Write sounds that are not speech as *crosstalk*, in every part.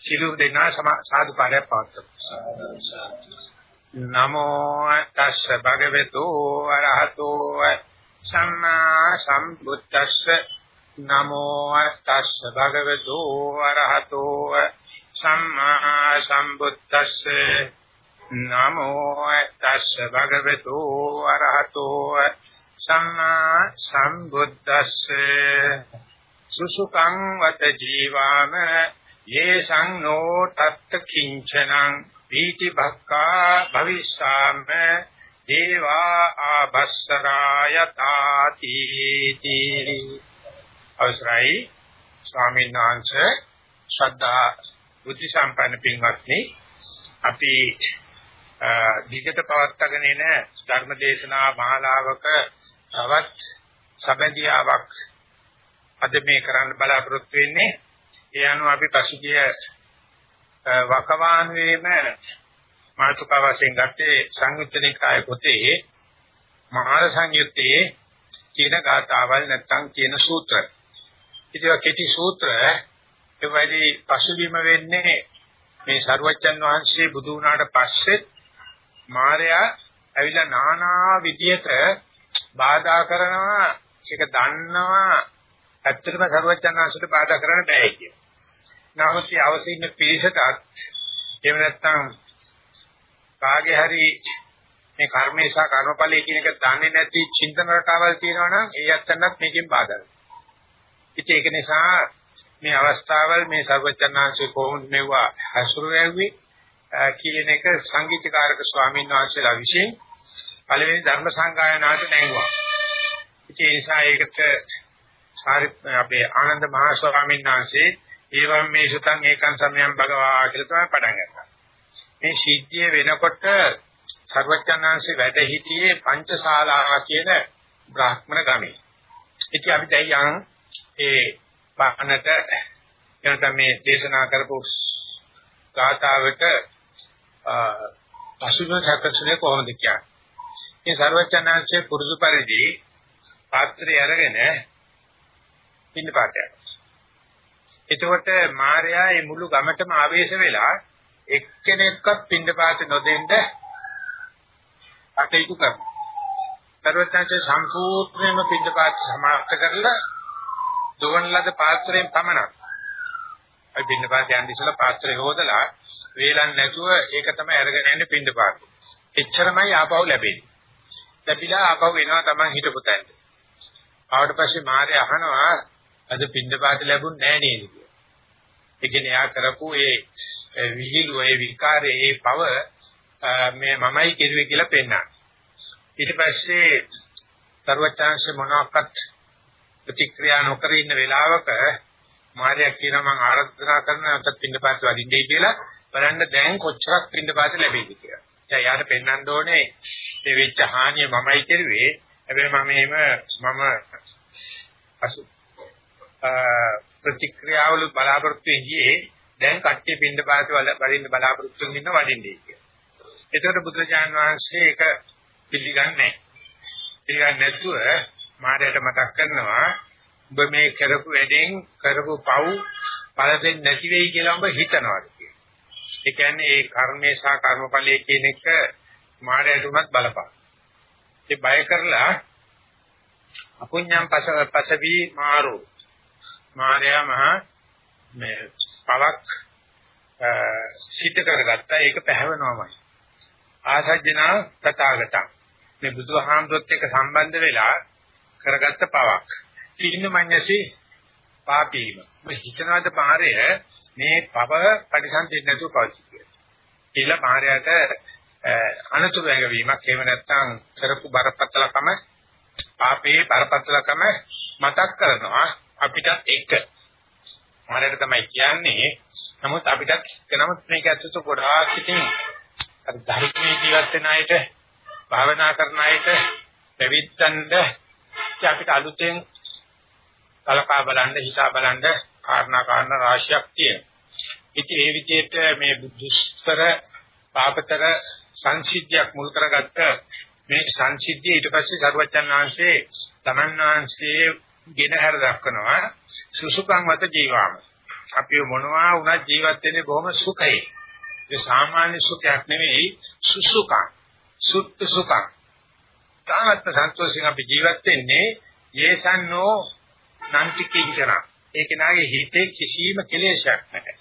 සිළු දෙනා සාදු කාර්යයක් පවත්වමු. නමෝ තස්ස භගවතු අරහතෝ සම්මා සම්බුද්දස්ස. නමෝ තස්ස භගවතු අරහතෝ සම්මා සම්බුද්දස්ස. නමෝ තස්ස භගවතු අරහතෝ සම්මා සම්බුද්දස්ස. සුසුකං වත ජීවාම යේසං නෝ තත්ත කිංචනං පීති භක්කා භවිස්සාම දේවා ආභස්සරායතාති අවසරයි ස්වාමීන් වහන්සේ ශ්‍රද්ධා බුද්ධ සම්පන්න පින්වත්නි. අපි දිගට පවත්වාගෙන එන ධර්මදේශනා මහාලාවක තවත් සබඳියාවක් අද මේ කරන්න බලාපොරොත්තු වෙන්නේ ඒ අනුව අපි පසුගිය වකවානුවේම මාතුකා වශයෙන් ගත්තේ සංයුත්තනිකාය පොතේ මහා සංයුත්තේ කියන ගාථාවල් නැත්තම් කියන සූත්‍ර. ඉතින් කෙටි සූත්‍ර ඒ වගේ පසුබිම වෙන්නේ මේ සරුවච්චන් වහන්සේ බුදු වුණාට පස්සේ මාර්යා ඇවිල්ලා নানা විදියට බාධා කරනවා ඒක දන්නවා ඇත්තටම සරුවච්චන් වහන්සේට බාධා කරන්න බෑ කියන. නමුත් ඒ අවශ්‍ය ඉන්න පිරිසටත් එහෙම නැත්නම් කාගේ හරි මේ කර්මේ සහ කර්මඵලයේ කියන එක දන්නේ නැති චින්තන රටාවල් තියෙනවා නම් ඒ ඇත්තටත් මේකෙන් බාධා වෙනවා. ඒක නිසා මේ අවස්ථාවල් මේ සර්වචන්නාංශේ කොහොමද මෙවුවා හසුරු වෙව්වේ කියන එක සංගීතකාරක ස්වාමීන් වහන්සේලා විසින් පළවෙනි ධර්ම සංගායනාවට නැංගුවා. ඒ නිසා ඒකට අපේ ආනන්ද මහා ස්වාමීන් වහන්සේ ඒවම් මේ සුතං ඒකං සමයං භගවා කියලා තමයි පටන් ගත්තා. මේ සිද්ධිය වෙනකොට සර්වඥාන්සේ වැඩ හිටියේ පංචශාලා කියන බ්‍රාහ්මණ ගමේ. ඉතින් අපි දැන් ඒ පානට එනතම මේ දේශනා කරපු ගාථාවට පසුබිම සැකසුනේ කොහොමද කියන්නේ? මේ සර්වඥාන්සේ පුරුදු පරිදි පාත්‍රය අරගෙන පින්න පාතයක්. එතකොට මාර්යා මේ මුළු ගමටම ආවේශ වෙලා එක්කෙනෙක්වත් පින්නපාත නොදෙන්න අටයුතු කරනවා. සර්වඥාන්සේ සම්පූර්ණයෙන්ම පින්නපාත සමාප්ත කරලා දොවන ලද පාත්‍රයෙන් පමණක්. අයි පින්නපාත යන්නේ ඉස්සලා පාත්‍රය හොදලා වේලන් නැතුව ඒක තමයි අරගෙන යන්නේ පින්නපාත. එච්චරමයි ආපහු ලැබෙන්නේ. ලැබිලා ආපහු එනවා Taman හිටපු තැනට. ආවට පස්සේ මාර්ය අහනවා අද පින්නපාත ලැබුණ නෑ නේද? ඒ කියන්නේ යා කරපු ඒ විහිළු ඒ විකාරේ ඒ පව මේ මමයි කෙරුවේ කියලා පෙන්නන. ඊට පස්සේ ਸਰවචාන්ස මොනවාක්වත් ප්‍රතික්‍රියා නොකර ඉන්න වෙලාවක මාර්යා කියන මම ආරාධනා කරන අත පින්නපාත වඩින්නේ කියලා බලන්න දැන් කොච්චරක් පින්නපාත ලැබෙයිද කියලා. දැන් යාට පෙන්වන්න ඕනේ මේ වෙච්ච හානිය මමයි කෙරුවේ. හැබැයි මම එහෙම මම අසු ප්‍රතික්‍රියාවල බලාපොරොත්තු වෙන්නේ දැන් කට්ටිය පින්න පාත වල වඩින්න බලාපොරොත්තු වෙන ඉන්න වඩින්නේ කියලා. ඒකට බුදුරජාණන් වහන්සේ ඒක පිළිගන්නේ නැහැ. පිළිගන්නේ නැතුව මාරයට මතක් කරනවා ඔබ මේ කරපු වැඩෙන් කරපු පව් පළ දෙන්නේ නැති වෙයි කියලා ඔබ හිතනවා කියලා. ඒ කියන්නේ ඒ කර්මේ සහ කර්මඵලයේ කියන එක මාරයට උනත් බලපාන. ඒ බය කරලා අපුඤ්ඤම් පස පසවි මාරෝ මාර්යා මහා මේ පවක් සිද්ධ කරගත්තා. ඒක පැහැවෙනවමයි. ආසජ්ජනා තථාගතං. මේ බුදුහාමුදුරුත් එක්ක සම්බන්ධ වෙලා කරගත්ත පවක්. කින්නමඤ්ඤසි පාපීම. මේ හිතනවාද පාරය? මේ පව පරිසම්පින්න නැතුව පවතියි කියලා. මාර්යාට අනතුරු වැගවීමක් එහෙම නැත්නම් කරපු බරපතලකම පාපේ බරපතලකම මතක් කරනවා. අපිටත් එක. මාරයට තමයි කියන්නේ. නමුත් අපිටත් නමුත් මේක ඇත්තට ගොඩාක් ඉතින් අර ධර්මයේ ජීවත් වෙන අයට භාවනා කරන අයට පැවිද්දන්ද අපිට අලුතෙන් කලකා බලන්න හිතා බලන්න කාරණා කාරණා රාශියක් තියෙනවා. ඉතින් ඒ විදිහට මේ බුද්ධස්තර පාපතර සංසිද්ධියක් මුල් කරගත්ත මේ සංසිද්ධිය ඊට පස්සේ සරුවචන් වහන්සේ තමන් වහන්සේ ගෙන හැර දක්වනවා සුසුකං වත ජීවාම අපි මොනවා වුණත් ජීවත් වෙන්නේ බොහොම සුඛයි. ඒ සාමාන්‍ය සුඛයක් නෙවෙයි සුසුඛං. සුත්තු සුඛං. තාමත් සන්තෝෂයෙන් අපි ජීවත් වෙන්නේ යේසන්නෝ නන්ති කිංචන. ඒක නාගේ හිතේ කිසිම කෙලෙසයක් නැහැ.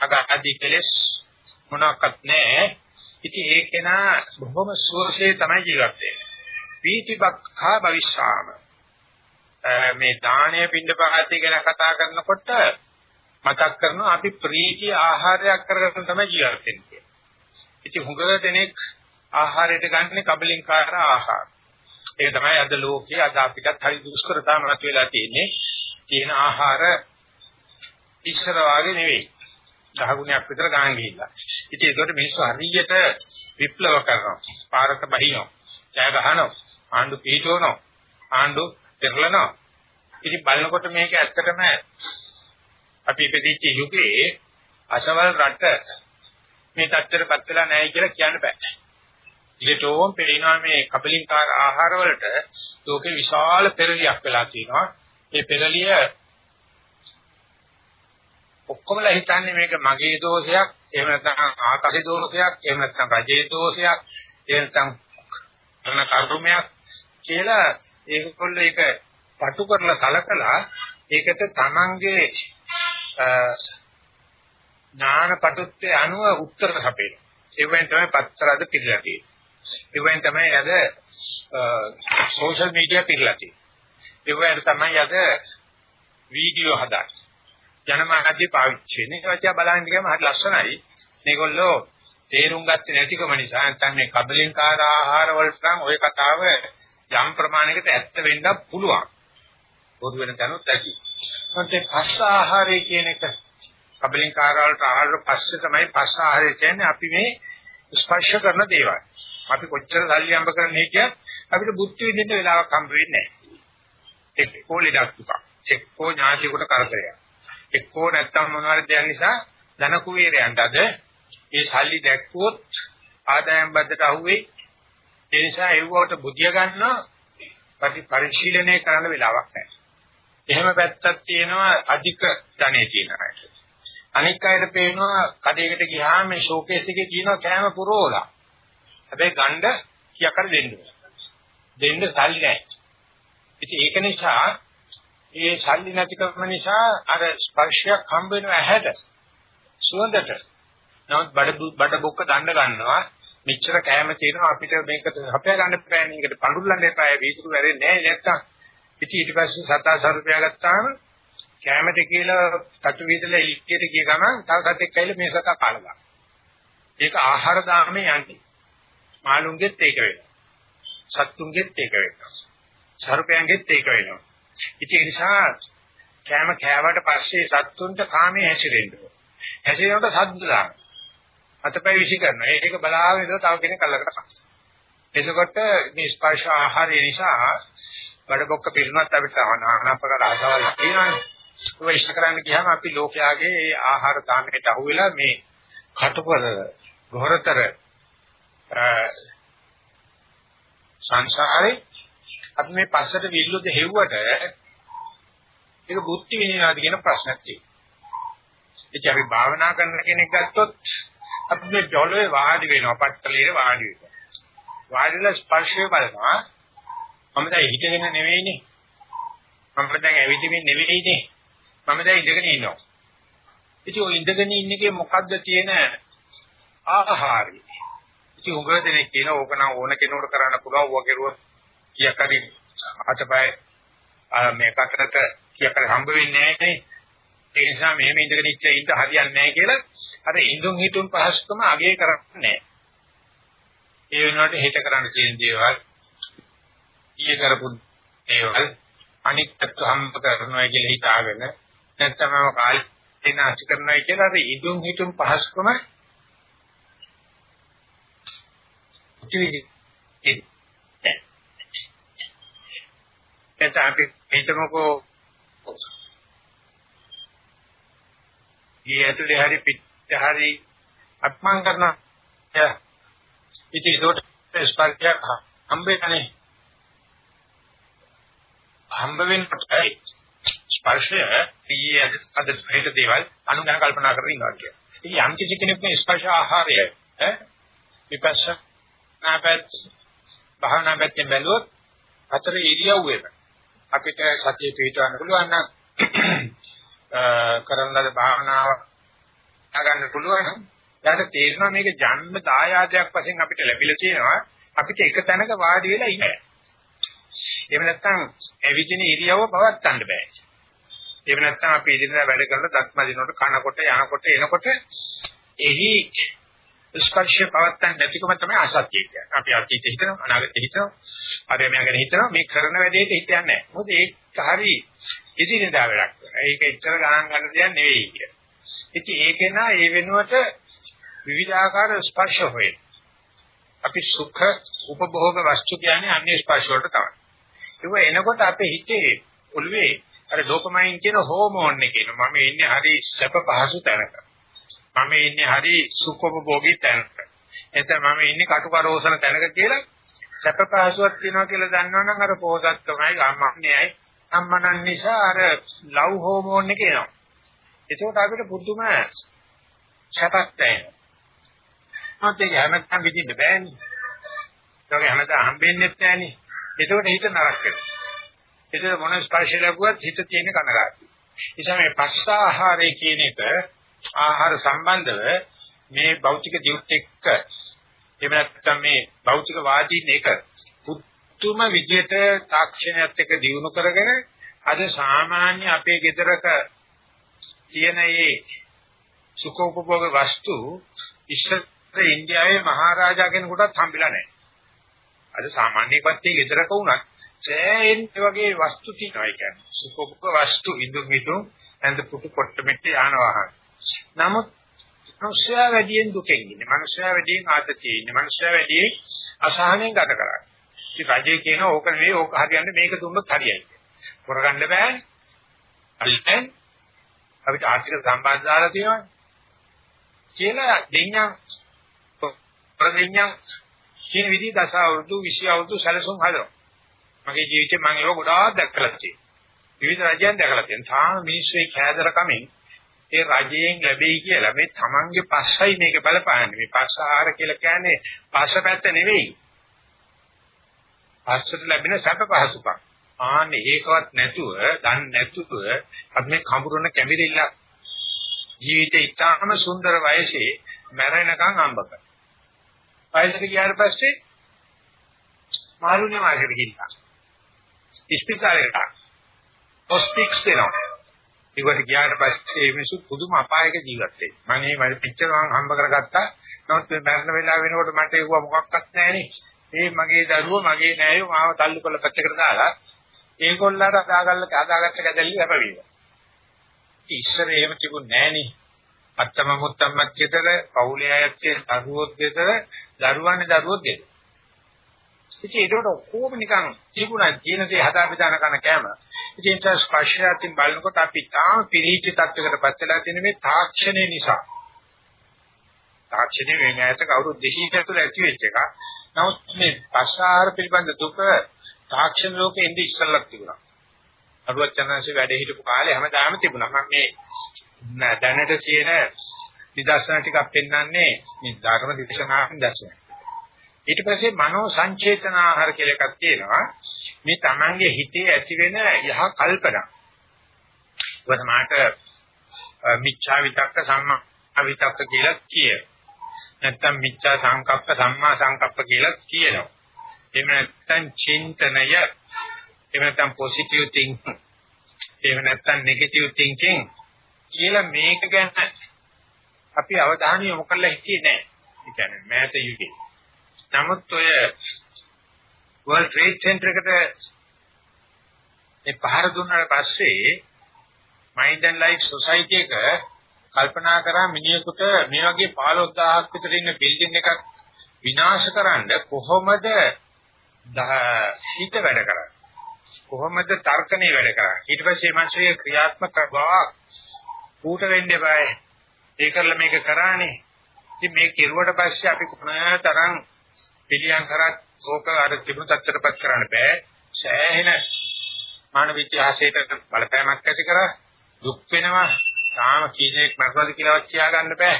අගාදී කෙලෙස් මොනක්වත් නැහැ. ඉතින් ඒක නා බොහොම සුවසේ තමයි ජීවත් වෙන්නේ. පීතිබක්ඛා භවිෂාම. මේ දාණය පින්ඩපාතය ගැන කතා කරනකොට මතක් කරනවා අපි ප්‍රීති ආහාරයක් කරගෙන තමයි ජීවත් වෙන්නේ. ඉතින් හුඟ දෙනෙක් ආහාරයට ගන්න කබලින්කාර ආහාර. ඒක තමයි අද ලෝකයේ අද අපිටත් හරි දුෂ්කරතාවක් වෙලා තියෙන්නේ. තියෙන ආහාර ඉස්සර වාගේ නෙවෙයි. ගහගුණයක් විතර ගාන ගිහිල්ලා. ඉතින් ඒකට මිනිස්සු හරියට විප්ලව කරනවා. පාරක බහිනවා. ජය ගහනවා. ආණ්ඩු පිටවනවා. ආණ්ඩු පෙරලනවා. ඉතින් බලනකොට මේක ඇත්තටම අපි ඉපදිච්ච යුගයේ අසවල් රට මේ තත්ත්වයටපත් වෙලා නැහැ කියලා කියන්න බෑ. ඊටෝම් පේනවා මේ කබලින්කාර ආහාර වලට ලෝකේ විශාල පෙරලියක් වෙලා තියෙනවා. ඒ පෙරලිය ඔක්කොමලා හිතන්නේ මේක මගේ දෝෂයක්, එහෙම නැත්නම් ආකාශේ දෝෂයක්, එහෙම නැත්නම් රජයේ දෝෂයක්, එහෙම නැත්නම් කරන කර්මයක් කියලා ඒකකොල්ල ඒක පටු කරලා සලකලා ඒකට තමන්ගේ ඥාන පටුත්වයේ අනුව උත්තර සපේන. ඒ වෙන් තමයි පත්තරද පිළිලා තියෙන්නේ. ඒ වෙන් තමයි අද සෝෂල් මීඩියා පිළිලා තියෙන්නේ. ඒ වෙන් තමයි අද වීඩියෝ හදන්නේ. ජනමාධ්‍ය පාවිච්චි වෙන. ඒක වචා බලන්න ගියාම හරි ලස්සනයි. මේගොල්ලෝ තේරුම් ගත්තේ නැතිකම නිසා නැත්නම් මේ කබලින්කාර ආහාර වලට නම් ওই කතාව යම් ප්‍රමාණයකට ඇත්ත වෙන්න පුළුවන්. පොදු වෙන තැනුත් ඇති. මොකද පස්ස ආහාරය කියන එක කබලින්කාර වලට ආහාර පස්සේ තමයි පස්ස ආහාරය කියන්නේ අපි මේ ස්පර්ශ කරන දේවල්. අපි කොච්චර සල්ලි අම්බ කරන්නේ කියත් අපිට බුද්ධ විදින්න වෙලාවක් හම්බ වෙන්නේ නැහැ. එක්කෝ ලෙඩක් තුක. එක්කෝ ඥාතිකට කරදරයක්. එක්කෝ නැත්තම් මොනවාරි දෙයක් නිසා ධන කුවේරයන්ට අද ඒ සල්ලි දැක්කොත් ආදායම් බද්දට අහුවේ ඒ නිසා ඒවට බුදිය ගන්න පරිශීලනය කරන්න වෙලාවක් නැහැ. එහෙම පැත්තක් තියෙනවා අධික ධනෙ තියෙන අයට. අනික් අයට පේනවා කඩේකට ගියාම මේ ෂෝකේස් එකේ තියෙනවා කෑම පුරෝලා. හැබැයි ගණ්ඩ කියක් කර දෙන්න දෙන්න සල්ලි නැහැ. ඉතින් ඒක නිසා ඒ සල්ලි නැතිකම නිසා අර ස්පර්ශයක් හම්බ වෙන ඇහැට සුවඳට නමුත් බඩ බඩ බොක්ක දණ්ඩ ගන්නවා මෙච්චර කෑම තියෙනවා අපිට මේක හපයා ගන්න බෑ මේකට පඳුල්ලන්න එපා වීදුරු වැරෙන්නේ නැහැ නැත්තම් ඉතින් ඊට පස්සේ සතාසර රුපියල් ගත්තාම කැමති කියලා තටු වීදලා ඉලියට ගිය ගමන් තව සතෙක් ඇවිල්ලා මේ සතා කාලා දානවා. ඒක ආහාර දාමේ යන්නේ. මාළුන්ගෙත් ඒක වෙනවා. සත්තුන්ගෙත් ඒක වෙනවා. සර්පයන්ගෙත් ඒක වෙනවා. ඉතින් ඒ නිසා කැම කෑවට පස්සේ සත්තුන්ට කාමයේ හැසිරෙන්න ඕන. හැසිරෙනකොට සද්ද දානවා. අතපය විසි කරනවා. ඒක බලාගෙන ඉඳලා තව කෙනෙක් අල්ලකට කනවා. එතකොට මේ ස්පර්ශ ආහාරය නිසා බඩ බොක්ක පිරුණත් අපිට අනාපක රාසවල් තියෙනවානේ. ඒක ඉෂ්ට කරන්න ගියාම අපි ලෝකයාගේ ඒ ආහාර දාන්නට අහුවෙලා මේ කටුකර ගොරතර සංසාරේ අපි මේ පස්සට විල්ලුද හෙව්වට ඒක බුද්ධි විනයනාද කියන ප්‍රශ්නයක් තියෙනවා. ඒ අපි භාවනා කරන කෙනෙක් ගත්තොත් අපි මේ ජොලේ වාඩි වෙනවා, පට්ටලේ වාඩි වෙනවා. වාඩිලා ස්පර්ශය බලනවා. මම දැන් හිතගෙන නෙවෙයිනේ. මම දැන් ඇවිදින්න නෙවෙයිනේ. මම දැන් ඉඳගෙන ඉන්නවා. ඉතින් ඔය ඉඳගෙන ඉන්නකේ මොකද්ද තියෙන ආහාරය? ඉතින් උගව දෙනෙක් කියන ඕක නම් ඕන කෙනෙකුට කරන්න පුළුවන් ඌව කෙරුවොත් කීයක් හරි අතපය මේ කතරට කීයක් හරි හම්බ වෙන්නේ නැහැ ඒ නිසා මෙහෙම ඉඳගෙන ඉච්ච ඉඳ හරියන්නේ නැහැ කියලා අර ඉඳුන් හිටුන් පහසුකම අගය කරන්නේ නැහැ. ඒ වෙනුවට හිත කරන්න තියෙන දේවල් ඊයේ කරපු දේවල් අනිත්‍යත්ව හම්බ කරනවා කියලා හිතාගෙන නැත්නම් මම කාලේ නැති කරනවා කියලා අර ඉදුම් හිතුම් පහසුකම එතන අපි හිතමුකෝ ඊ ඇතුලේ හරි පිට හරි අත්මන් කරන ඉතින් ඒකට ස්පර්ශයක් හම්බෙන්නේ. හම්බ වෙනකොට ස්පර්ශය ඊයේ අද හිත දේවල් අනුගමන කල්පනා කරගෙන ඉන්නවා කියලා. ඉතින් යම් කිසි කෙනෙක් මේ ස්පර්ශ ආහාරය ඈ? විපස්සනා පැත් භාවනා පැත්තෙන් බැලුවොත් අතර ඉරියව්වෙම අපිට සතිය පිටවන්න පුළුවන් නම් කරන ලද භාවනාව ගන්න පුළුවන් නම් ඊට තේරෙනවා මේක ජන්ම දායාදයක් වශයෙන් අපිට ලැබිලා තියෙනවා අපිට එක තැනක වාඩි වෙලා ඉන්න. එහෙම නැත්නම් එවිදින ඉරියව්ව පවත්වන්න බෑ. එහෙම නැත්නම් අපි ඉදිරියට වැඩ කරලා දත්ම දිනකොට කනකොට යනකොට එනකොට එහි ස්පර්ශය පවත්තන් නැතිකම තමයි අසත්‍ය කියන්නේ. අපි අතීතේ හිතනවා අනාගතේ හිතනවා අරය මෙයා ගැන හිතනවා මේ කරන වැඩේට හිතන්නේ නැහැ. මොකද ඒක හරි ඉදිරියදා වැඩක්. ඒක එච්චර ගණන් ගන්න දෙයක් නෙවෙයි කිය. ඉතින් ඒකේ නා ඒ වෙනුවට විවිධාකාර ස්පර්ශ හොයන. අපි සුඛ උපභෝග වස්තු කියන්නේ අන්නේ ස්පර්ශ වලට තමයි. ඒක එනකොට අපේ හිතේ ඔළුවේ අර ඩෝපමයින් කියන හෝමෝන් එකේ මම ඉන්නේ හරි සැප පහසු තැනක. මම ඉන්නේ හරි සුඛෝපභෝගී තැනක. එතන මම ඉන්නේ කටුකරෝසන තැනක කියලා සැප පහසුවක් තියනවා කියලා දන්නවනම් අර පොහසත්කමයි ගාමන්නේයි අම්මනන් නිසා අර ලව් හෝමෝන් එක එනවා. ඒකෝට අපිට පුදුම සැපක් දැනෙනවා. මොකද ඒක හැමදාම විඳින්න බෑනේ. ඒක හැමදාම හම්බෙන්නේ නැහැනේ. ඒකෝට හිත නරක වෙනවා. ඒක මොන ස්පර්ශය ලැබුවත් හිත තියෙන කනගාටු. නිසා මේ පස්ස ආහාරය කියන එක ආහාර සම්බන්ධව මේ භෞතික ජීවිත එක්ක එහෙම නැත්නම් මේ භෞතික වාදීන් එක පුතුම විදියට තාක්ෂණයත් එක්ක දිනු කරගෙන අද සාමාන්‍ය අපේ ගෙදරක තියෙන මේ සුඛෝපභෝග වස්තු ඉස්සර ඉන්දියාවේ මහරජා කෙනෙකුටත් හම්බෙලා නැහැ. අද සාමාන්‍ය කට්ටිය ගෙදරක වුණත් සෑහෙන වගේ වස්තු තියෙනවා ඒ කියන්නේ. සුඛෝපභෝග වස්තු ඉදු මිතු ඇඳ පුටු කොට්ට මෙට්ට යාන වාහන. නමුත් මනුෂ්‍යයා වැඩියෙන් දුකෙන් ඉන්නේ. මනුෂ්‍යයා වැඩියෙන් ආතතියේ ඉන්නේ. මනුෂ්‍යයා වැඩියෙන් අසහනෙන් ගත කරන්නේ. ඉතින් රජේ කියන ඕක නෙවෙයි ඕක හරියන්නේ මේක දුන්නොත් හරියයි. කරගන්න බෑ. අල්ලෙන් අපිට ආර්ථික සම්බන්ධ දාලා තියෙනවා. කියලා දෙඤ්ඤා ප්‍රදෙඤ්ඤා කියන විදිහ දස අවුරුදු 20 අවුරුදු සැලසුම් හදනවා. මගේ ජීවිතේ මම ඒක ගොඩාක් දැක්කලා තියෙනවා. විවිධ රජයන් දැකලා තියෙනවා. තාම මිනිස්සු ඒ කෑදර කමින් ඒ රජයෙන් ලැබෙයි කියලා මේ තමන්ගේ පස්සයි මේක බලපාන්නේ. මේ පස්ස ආහාර කියලා කියන්නේ පස්ස පැත්ත නෙවෙයි. පස්සට ලැබෙන සැප පහසුකම්. ආන්නේ ඒකවත් නැතුව, දන් නැතුව අපි මේ කඹුරන කැමිරිල්ල ජීවිතේ ඉතාම සුන්දර වයසේ මැරෙනකන් අම්බ කරනවා. වයසට ගියාට පස්සේ මාළුනේ මාර්ගෙට ගිහිල්ලා. ඉස්පිතාලේට හොස්පික්ස් දෙනවා. ඒකට ගියාට පස්සේ මිනිස්සු පුදුම අපායක ජීවත් වෙනවා. මම මේ පිටර මම හම්බ කරගත්තා. නමුත් මේ මරණ වෙලාව වෙනකොට මට ඒව මොකක්වත් නැහැනේ. ඒ මගේ දරුවෝ මගේ නෑයෝ මාව තල්ලු කරලා පැත්තකට දාලා ඒගොල්ලන්ට අදාගල්ල අදාගත්ත කැදල්ලි අපවිවා. ඉස්සර එහෙම තිබුණ නෑනේ. අත්තම මුත්තම්මත් ගෙදර, පවුලේ අයත් දරුවොත් ගෙදර, දරුවන්නේ දරුවොත් ගෙදර. ඉතින් ඒකට ඔක්කොම නිකන් තිබුණා කියන දේ හදා බෙදාන කරන කෑම. ඉතින් ඒක ස්පර්ශයකින් බලනකොට අපි තාම පිළිච්ච තත්වයකට පත් වෙලා තියෙන මේ තාක්ෂණය නිසා. තාක්ෂණය වෙන ඇත කවුරු දෙහිකට තුළ ඇති වෙච්ච එක. නමුත් මේ පස්සාර පිළිබඳ දුක තාක්ෂණ ලෝකෙ ඉඳි ඉස්සල්ලක් තිබුණා. අරුවත් චන්දන්සේ වැඩ හිටපු කාලේ හැමදාම තිබුණා. මම මේ දැනට තියෙන නිදර්ශන ටිකක් පෙන්වන්නේ මේ ධර්ම දේශනාවෙන් දැක්වෙන. ඊට පස්සේ මනෝ සංචේතන ආහාර කියලා එකක් තියෙනවා. මේ Tamange හිතේ ඇති වෙන යහ කල්පනා. ඒක තමයි මිච්ඡා විතක්ක සම්මා විතක්ක කියලා කියේ. නැත්තම් මිච්ඡා සංකප්ප සම්මා සංකප්ප කියලා කියනවා. එහෙම නැත්තම් චින්තනය එහෙම නැත්තම් පොසිටිව් තින්කින් එහෙම නැත්තම් නෙගටිව් තින්කින් කියලා මේක ගැන අපි අවධානය යොමු කරලා හිටියේ නැහැ. ඒ කියන්නේ මෑත යුගයේ නමුත් ඔය World Trade Center එකට ඒ පහර දුන්නාට පස්සේ Mind and Life Society එක කල්පනා කරා මිනිහෙකුට මේ වගේ 15000ක් විතර ඉන්න බිල්ඩින් එකක් විනාශ කරන්න කොහොමද හිත වැඩ කරන්නේ? කොහොමද තර්කණේ වැඩ කරන්නේ? ඊට පස්සේ මනසේ ක්‍රියාත්මක බව ඌට වෙන්න eBay ඒ කරලා මේක කරානේ. ඉතින් මේ කෙරුවට පස්සේ අපි කොහොමතරම් පිළියම් කරත් ඕක අර තිබුණු තත්ත්වයටපත් කරන්න බෑ. සෑහෙන මානව ඉතිහාසයට බලපෑමක් ඇති කරා දුක් වෙනවා. තාම කීයක් මරනවාද කියලාවත් කියා ගන්න බෑ.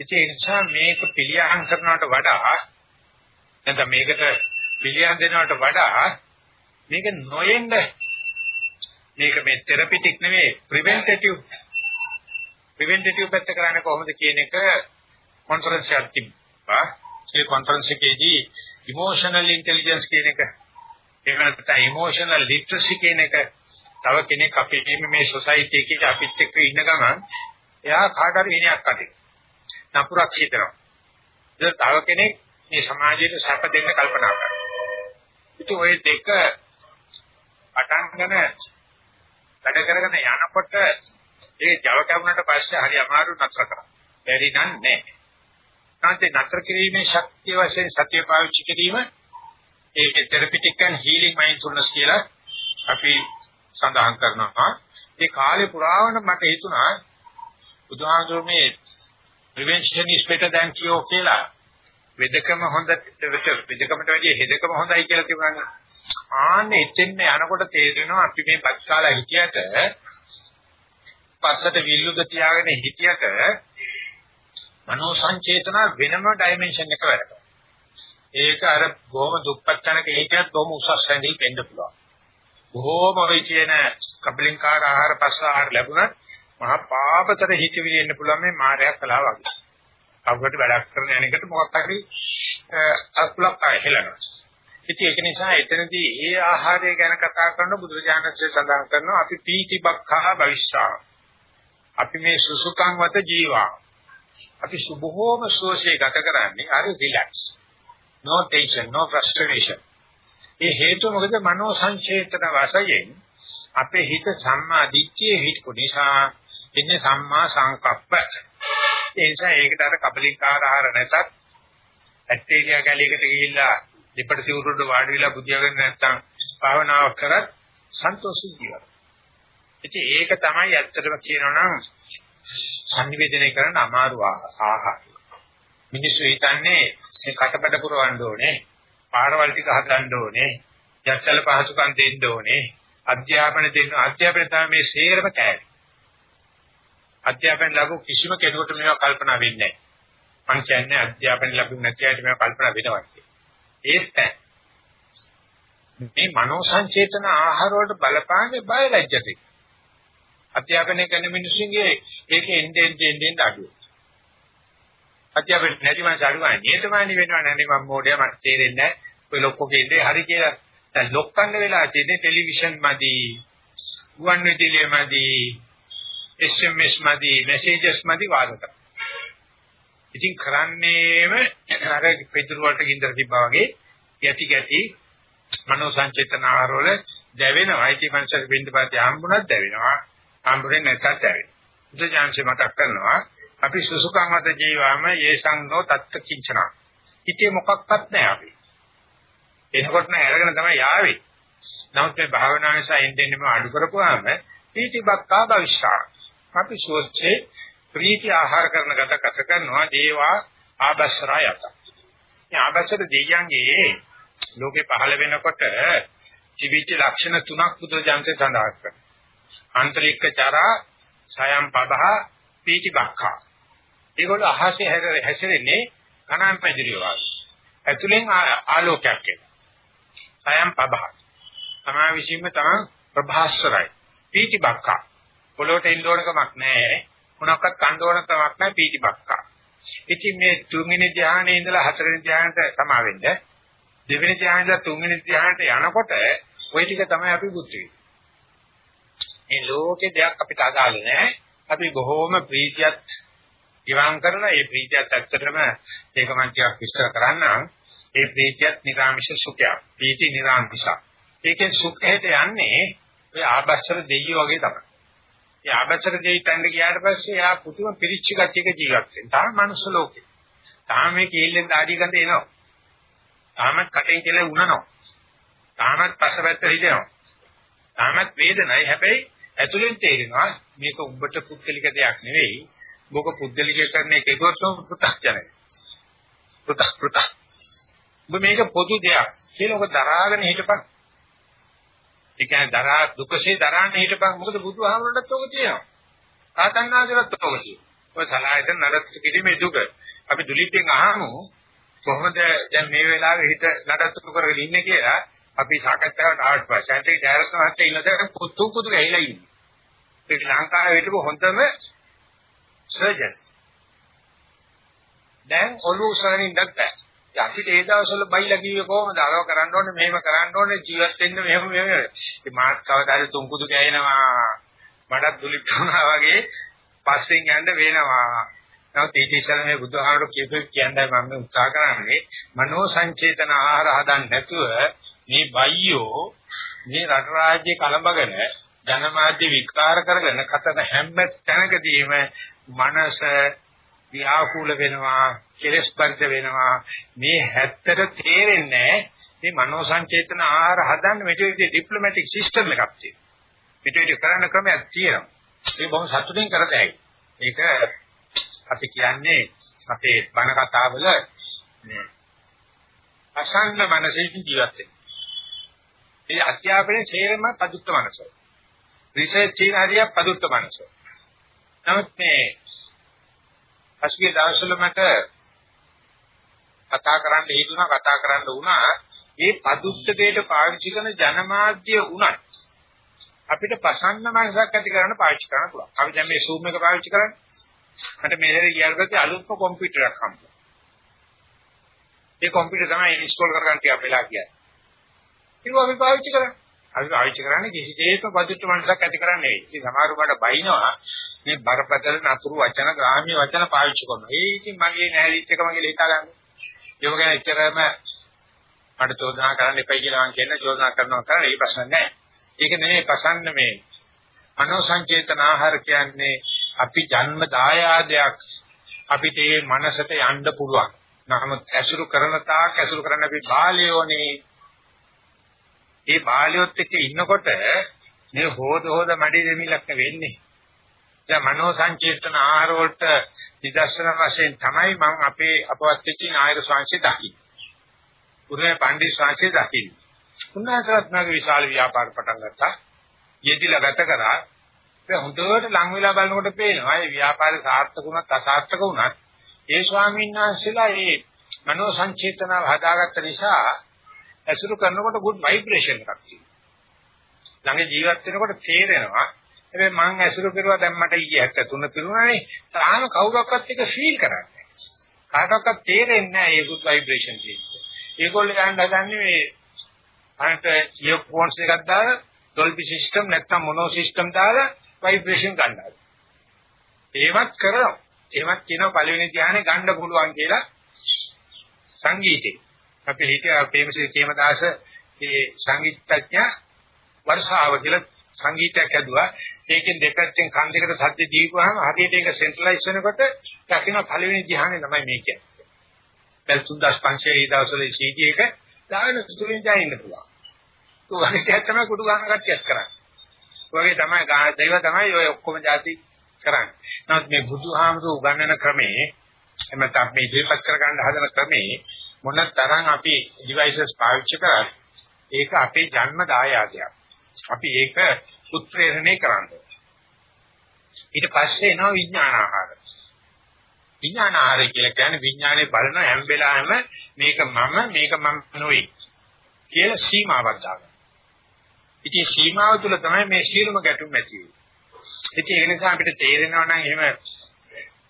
ඉතින් ඒ නිසා මේක පිළියම් කරනවට වඩා නැත්නම් මේකට පිළියම් දෙනවට වඩා මේක නොයෙන්න මේක මේ තෙරපිටික් නෙවෙයි ප්‍රිවෙන්ටටිව් ප්‍රිවෙන්ටටිව් පැත්ත කරන්නේ කොහොමද කියන එක කොන්ෆරන්ස් එකක් තිබ්බා. ඒ කොන්ෆරන්ස් එකේදී ඉමෝෂනල් ඉන්ටෙලිජන්ස් කියන එක එහෙම නැත්නම් ඉමෝෂනල් ලිටරසි කියන එක තව කෙනෙක් අපේ මේ සොසයිටි එකේ අපිත් එක්ක ඉන්න ගමන් එයා කාට හරි විනයක් අතේ නපුරක් හිතනවා. ඒක තව කෙනෙක් මේ සමාජයට සැප දෙන්න කල්පනා කරනවා. ඉතින් ওই දෙක පටන්ගෙන වැඩ කරගෙන යනකොට ඒ Java කැවුනට පස්සේ හරි අමාරු නතර කරා. බැරි නෑ. නැත්නම් නතර කිරීමේ ශක්තිය වශයෙන් සතිය පාවිච්චි කිරීම ඒකේ තෙරපිටික් ඇන් හීලින් මයින්ඩ්ෆුල්නස් කියලා අපි සඳහන් කරනවා. ඒ කාලේ පුරාවට මට හිතුණා බුදුහාමුදුරුවෝ මේ prevention is better than cure කියලා වෙදකම හොඳ වෙදකමට වැඩිය හෙදකම හොඳයි කියලා තිබුණානේ. ආන්නේ එතෙන් යනකොට තේරෙනවා අපි මේ පත්කාලා හිටියට පස්සට විල්ලුද තියාගෙන හිටියට මනෝ සංචේතන වෙනම ඩයිමන්ෂන් එක වැඩ කරනවා. ඒක අර බොහොම දුප්පත් තැනක හිටියත් බොහොම උසස් හැඳි වෙන්න පුළුවන්. බොහොම වෙයි කියන කබලින්කාර ආහාර පස්ස ආහාර ලැබුණත් මහා පාපතර හිතවිලි එන්න පුළුවන් මේ මායයක් කළා වගේ. කවුරුත් වැඩක් කරන යන්නේකට මොකක් හරි අකුලක් ආහෙලනවා. ඉතින් ඒක නිසා එතනදී ඒ ආහාරය ගැන කතා කරන බුදුරජාණන්සේ සඳහන් කරනවා අපි පීතිබක්ඛා භවිෂ්‍යා. අපි මේ සුසුකං වත ජීවා. අපි සුබෝම සෝෂේ ගත කරන්නේ අර relax. no tension, no frustration. ඒ හේතුව මොකද මනෝ සංචේතන වශයෙන් අපේ හිත සම්මා දිට්ඨියේ හිටපු නිසා ඉන්නේ සම්මා සංකප්ප. ඒ නිසා ඒකට අර කබලිකාර ආහාර නැතත් ඇටේරියා කැලේකට ගිහිල්ලා දෙපට සිවුරට වාඩි වෙලා බුදියාගෙන නැත්තම් භාවනාවක් කරත් සන්තෝෂී ජීවත්. ඉතින් ඒක තමයි ඇත්තටම කියනවනම් සංනිවේදනය කරන්න අමාරු ආහාර. මිනිස්සු හිතන්නේ මේ කටපඩ පුරවන්න ඕනේ, පාරවල් ටික හදන්න ඕනේ, යත්තල පහසුකම් දෙන්න ඕනේ, අධ්‍යාපන දෙන්න අධ්‍යාපනය තමයි මේ සේරම කෑලි. අධ්‍යාපන ලැබු කිසිම කෙනෙකුට මේවා කල්පනා වෙන්නේ නැහැ. මං කියන්නේ අධ්‍යාපන ලැබුණ නැති අයට මේවා කල්පනා වෙනවා කියලා. ඒත් මේ මනෝ සංචේතන ආහාර වලට බලපාන්නේ බයලජ්ජති. අධ්‍යාපනය කරන මිනිස්සුන්ගේ ඒකේ එන්නේ එන්නේ එන්නේ අඩුයි. අධ්‍යාපන නැති මනස අඩුවයි. නියතමානි වෙනවා නෑනේ මම මොඩියා මට තේරෙන්නේ නැහැ. ඔය ලොක්කෝගේ ඉන්නේ හරි කියලා. දැන් ලොක්කන්න වෙලා තියෙන්නේ ටෙලිවිෂන් මදි. ගුවන් විදුලිය මදි. SMS මදි, messages මදි වාද කරා. ඉතින් කරන්නේම අර පිටුරු වලට ගින්දර තිබ්බා වගේ යටි ගැටි මනෝ සංචේතන ආරවල දැවෙනවා. ඉතින් මනසට බින්ද පාතේ හම්බුණත් දැවෙනවා. හම්බුනේ නැතත් දැවෙනවා. බුදුජානක මතක් කරනවා අපි සුසුකං වත ජීවාම යේසං නෝ තත්ත කිංචන. හිතේ මොකක්වත් නැහැ අපි. එනකොට නෑ අරගෙන තමයි යාවේ. නමුත් මේ භාවනාව නිසා එන්නෙන්නම අඩු කරපුවාම පීතිබක්කා භවිෂ්‍යා. අපි සෝස්සේ ප්‍රීති ආහාර කරන ගත කත කරනවා දේවා ආබස්සරයත. මේ ආබස්සර දෙයයන්ගේ ලෝකේ පහළ වෙනකොට ජීවිත ලක්ෂණ තුනක් බුදුජානකේ සඳහන් කරනවා. ආන්තරික චරා සයම් පබහ පීති බක්ඛා. ඒගොල්ලෝ අහසේ හැසිරෙන්නේ කණන් පැදිරිය වගේ. ඇතුලෙන් ආලෝකයක් එනවා. සයම් පබහ. තමා විශ්ීම තමයි ප්‍රභාස්වරයි. පීති බක්ඛා. පොළොවට එන්න ඕන කමක් නැහැ. මොනක්වත් කන්න ඕන කමක් නැහැ පීතිපක්කා. ඉතින් මේ තුන්වෙනි ධ්‍යානයේ ඉඳලා හතරවෙනි ධ්‍යානට සමා වෙන්න දෙවෙනි ධ්‍යානයේ ඉඳලා තුන්වෙනි ධ්‍යානට යනකොට ওই ටික තමයි අපි බුද්ධි. මේ ලෝකේ දෙයක් අපිට අදාළ නැහැ. අපි බොහෝම ප්‍රීතියත් ඉවං කරලා ඒ ප්‍රීතියත් ඇත්තටම ඒක මම ටිකක් විස්තර කරන්නම්. ඒ ප්‍රීතියත් නිරාමිෂ සුඛයක්. ප්‍රීති නිරාමිෂ. ඒකෙන් සුඛයට යන්නේ ඔය ආභස්සර දෙයියෝ වගේ තමයි. ඒ ආබච්චක දෙයිටන්න ගියාට පස්සේ එයා පුදුම පිරිච්ච ගතියක ජීවත් වෙනවා. තාම මනුස්ස ලෝකේ. තාම මේ කේල්ලෙන් දාඩිය ගඳ එනවා. තාමත් කටෙන් කෙල උනනවා. තාමත් පස්සපැත්ත හිදෙනවා. තාමත් වේදනයි හැබැයි ඇතුලෙන් තේරෙනවා මේක උඹට පුද්ගලික දෙයක් නෙවෙයි. බෝක පුද්ගලික කරන එක ඒකවත් පෘථග්ජනයි. පෘථග් පෘථග්. ඔබ මේක පොදු දෙයක් කියලා ඔබ දරාගෙන හිටපන්. ඒ කියන්නේ දරා දුකසේ දරාන්න හිටපන්. මොකද බුදුහාමුදුරන්ටත් ඕක තියෙනවා. ආතන්නාදලත් ඕක තියෙනවා. ඔය සලායතන නඩත්තු කිරීමේ දුක. අපි දුලිටෙන් අහමු කොහොමද දැන් මේ වෙලාවේ හිත නඩත්තු කරගෙන ඉන්නේ කියලා අපි සාකච්ඡාවට ආවට පස්සේ ඇන්ටි ඩයරස් මහත්තයා ඉන්නද පුතු පුතු ගහලා ඉන්නේ. ඒක ලංකාවේ හිටපු හොඳම සර්ජන්. දැන් ඔළුව උසගෙන ඉන්නත් බෑ. අපිට ඒ දවස්වල බයිලා කිව්වේ කොහොමද? අරව කරන්න ඕනේ, මෙහෙම කරන්න ඕනේ, ජීවත් වෙන්න මෙහෙම මෙහෙම. ඒ මාත් කවදාද තුන්කුදු ගෑනවා. මටත් දුලිප් වුණා වගේ පස්සෙන් යන්න වෙනවා. නමුත් ඊට ඉස්සෙල්ලා මේ බුදුහාමර කියපු කියන්නේ මම උත්සාහ කරන්නේ මනෝ සංචේතන ආහාර හදන්න නැතුව මේ බයියෝ මේ රට රාජ්‍ය කලඹගෙන ජනමාධ්‍ය විකාර කරගෙන කතන හැම තැනකදීම මනස ව්‍යාකූල වෙනවා කෙලස් පරිත වෙනවා. මේ හැත්තට තේරෙන්නේ මේ මනෝ සංචේතන ආහාර හදන්න මෙතන ඩිප්ලොමැටික් සිස්ටම් එකක් තියෙනවා. පිටිවිට කරන්න ක්‍රමයක් තියෙනවා. ඒක බොහොම සතුටින් කරතයි ඒක අපි කියන්නේ අපේ බණ කතාවල මේ අසංග මනසකින් ජීවත් වෙන. ඒ අධ්‍යාපනයේ තේරම පදුත්ත මනස. රිසර්ච් කියන හරිය පදුත්ත මනස. නමුත් මේ පසුගිය දවස්වල මට කතා කරන්න හේතුණා කතා කරන්න වුණා මේ පදුත්ත දෙයට පාවිච්චි කරන ජනමාධ්‍ය උනත් අපිට පසන්න මනසක් ඇති කරන්න පාවිච්චි කරන්න පුළුවන්. අපි දැන් මේ Zoom එක පාවිච්චි කරන්නේ මට මෙහෙර ගියාට පස්සේ අලුත්ම කම්පියුටරයක් හම්බුනා. ඒ කම්පියුටර් තමයි ඉන්ස්ටෝල් කරගන්න ටිකක් වෙලා කියන්නේ. ඒක අපි පාවිච්චි කරා. අපි පාවිච්චි කරන්නේ කිසිසේත්ම පදිච්ච මනසක් ඇති කරන්නේ නෙවෙයි. ඉතින් සමහර වට බයිනවා මේ බරපතල නතුරු වචන ග්‍රාම්‍ය වචන පාවිච්චි කරනවා. ඒ ඉතින් මගේ නැහැලිච්ච එක මගේ හිතා ගන්න. ඒක ගැන එච්චරම මට චෝදනා කරන්න එපයි කියලා මම කියන්නේ චෝදනා කරනවා කරන්නේ ඒ ප්‍රශ්න නැහැ. ඒක නෙමෙයි ප්‍රසන්න මේ මනෝ සංචේතන ආහාර කියන්නේ අපි ජන්ම දායාදයක් අපිට මේ මනසට යන්න පුළුවන්. නමුත් ඇසුරු කරන තාක් ඇසුරු කරන්න අපි බාලයෝනේ. ඒ බාලයොත් එක්ක ඉන්නකොට මේ හොද හොද මඩි දෙමිලක් වෙන්නේ. දැන් මනෝ සංචේතන ආහාර වලට නිදර්ශන වශයෙන් තමයි මම අපේ අපවත් වෙච්ච නායක ස්වාමීන් දකින්නේ. උරුමේ පණ්ඩිත ස්වාමීන් දකින්නේ. උන්වහන්සේත් මගේ විශාල ව්‍යාපාර පටන් ගත්තා. යෙදිලා ගත කරා ඒ හොඳට ලං වෙලා බලනකොට පේනවා මේ ව්‍යාපාරේ සාර්ථක වුණත් අසාර්ථක වුණත් ඒ ස්වාමීන් වහන්සේලා මේ මනෝ සංචේතනාව හදාගත්ත නිසා ඇසුරු කරනකොට good vibration එකක් තියෙනවා. ළඟ ජීවත් වෙනකොට තේරෙනවා හැබැයි මං ඇසුරු කරුවා දැන් මට ඊයේ 73 පිරුණානේ තාම කවුරක්වත් එක ෆීල් කරන්නේ කාටවත් තේරෙන්නේ නැහැ මේ good vibration කියන්නේ. ඒගොල්ලෝ යන්න හදන්නේ මේ අරට ඉයර්ෆෝන්ස් එකක් දාලා Dolby system නැත්නම් mono system දාලා ভাইබ්‍රේෂන් ගන්නවා. ඒවත් කරනවා. ඒවත් කියනවා පළවෙනි ධ්‍යානෙ ගන්න පුළුවන් කියලා සංගීතේ. අපි හිතේ ප්‍රේමසිරි කේමදාස මේ සංගීතඥ වර්ෂාව කියලා සංගීතයක් ඇදුවා. ඒකෙන් දෙපැත්තෙන් කන් දෙකට සද්ද දීපුවාම හරියට ඒක සෙන්ට්‍රලයිස් වෙනකොට දකින්න පළවෙනි ධ්‍යානෙ තමයි මේ කියන්නේ. දැන් 3500 ඒ දවස්වල CD එක දාන ස්තුලින් ජයින්න පුළුවන්. ඒක තමයි කුඩු ගන්න කට්ටියක් කරන්නේ. වගේ තමයි දෛව තමයි ඔය ඔක්කොම જાති කරන්නේ. නමුත් මේ බුදුහාමුදුරු උගන්වන ක්‍රමේ එමත් අපි ඉදිරිපත් කරගන්න හදන ක්‍රමේ මොන තරම් අපි ඩිවයිසස් පාවිච්චි කරත් ඒක අපේ ජන්ම දායාදයක්. අපි ඒක උත්ප්‍රේරණය කරන්නේ. ඊට පස්සේ එනවා විඥානාහාර. විඥානාහාර කියලා කියන්නේ විඥානේ බලන හැම වෙලාවෙම මේක මම මේක මම නොවේ කියලා සීමාවක් දාගන්න. ඉතින් සීමාව තුළ තමයි මේ සියලුම ගැටුම් ඇති වෙන්නේ. ඉතින් ඒ නිසා අපිට තේරෙනවා නම් එහෙම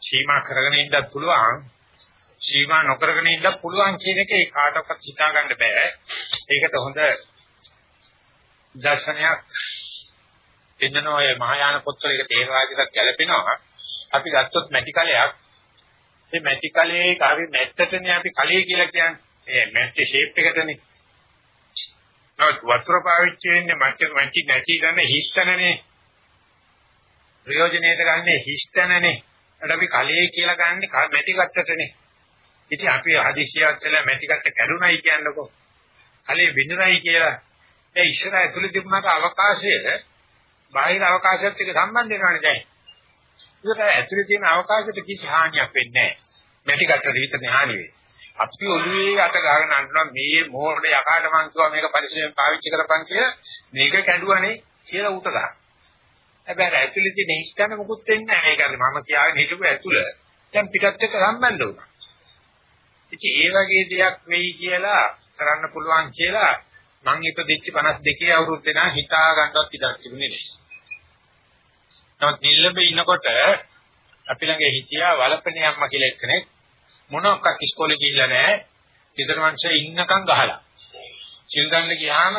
සීමා කරගෙන ඉන්නත් පුළුවන් සීමා නොකරගෙන ඉන්නත් පුළුවන් කියන එක ඒ කාටවත් හිතා ගන්න බෑ. ඒකට හොඳ දර්ශනයක් දෙන්නෝ ඒ මහායාන පොත්වල ඒක තේරවාදයට ගැලපෙනවා. අපි ගත්තොත් මැටි කලයක් මේ මැටි කලේ කාවි මැට්ටටනේ අපි කලේ කියලා කියන්නේ. ඒ මැට්ටේ ෂේප් එකටනේ. නමුත් වතුර පාවිච්චි වෙන්නේ මැටි මැටි නැති ගන්න හිස්තනනේ. ප්‍රයෝජනෙට ගන්න හිස්තනනේ. අර අපි කලේ කියලා ගන්නේ මැටි කට්ටටනේ. ඉතින් අපි හදිසියක් වෙලා මැටි කට්ට කැඩුනයි කියන්නකෝ. කලේ බිඳුනයි කියලා. ඒ ඉස්සර ඇතුළේ තිබුණාට අවකාශයේ බාහිර අවකාශයත් එක්ක සම්බන්ධ වෙනවනේ දැන්. ඒකට ඇතුළේ තියෙන අවකාශයට කිසි හානියක් වෙන්නේ නැහැ. මැටි කට්ටට විතරනේ හානි වෙන්නේ. අපි ඔළුවේ අත ගහගෙන අඬනවා මේ මෝඩ යකාට මං කිව්වා මේක පරිස්සමෙන් පාවිච්චි කරපන් කියලා මේක කැඩුවනේ කියලා උට ගන්න. හැබැයි ඇතුළේ තියෙන හිස්තන මොකුත් වෙන්නේ නැහැ. ඒක මම කියාගෙන හිටපු ඇතුළ දැන් පිටත් එක්ක සම්බන්ධ වුණා. ඉතින් ඒ වගේ දෙයක් වෙයි කියලා කරන්න පුළුවන් කියලා මං ඉපදිච්ච 52 අවුරුද්දේ නා හිතා ගන්නවත් ඉඩක් තිබුණේ නැහැ. නමුත් නිල්ලඹ ඉන්නකොට අපි ළඟ හිටියා වලපනේ අම්මා කියලා එක්කෙනෙක් මොනක්වත් ඉස්කෝලේ ගිහිල්ලා නැහැ. ඊතර මංශය ඉන්නකම් ගහලා. සිල් ගන්න ගියාම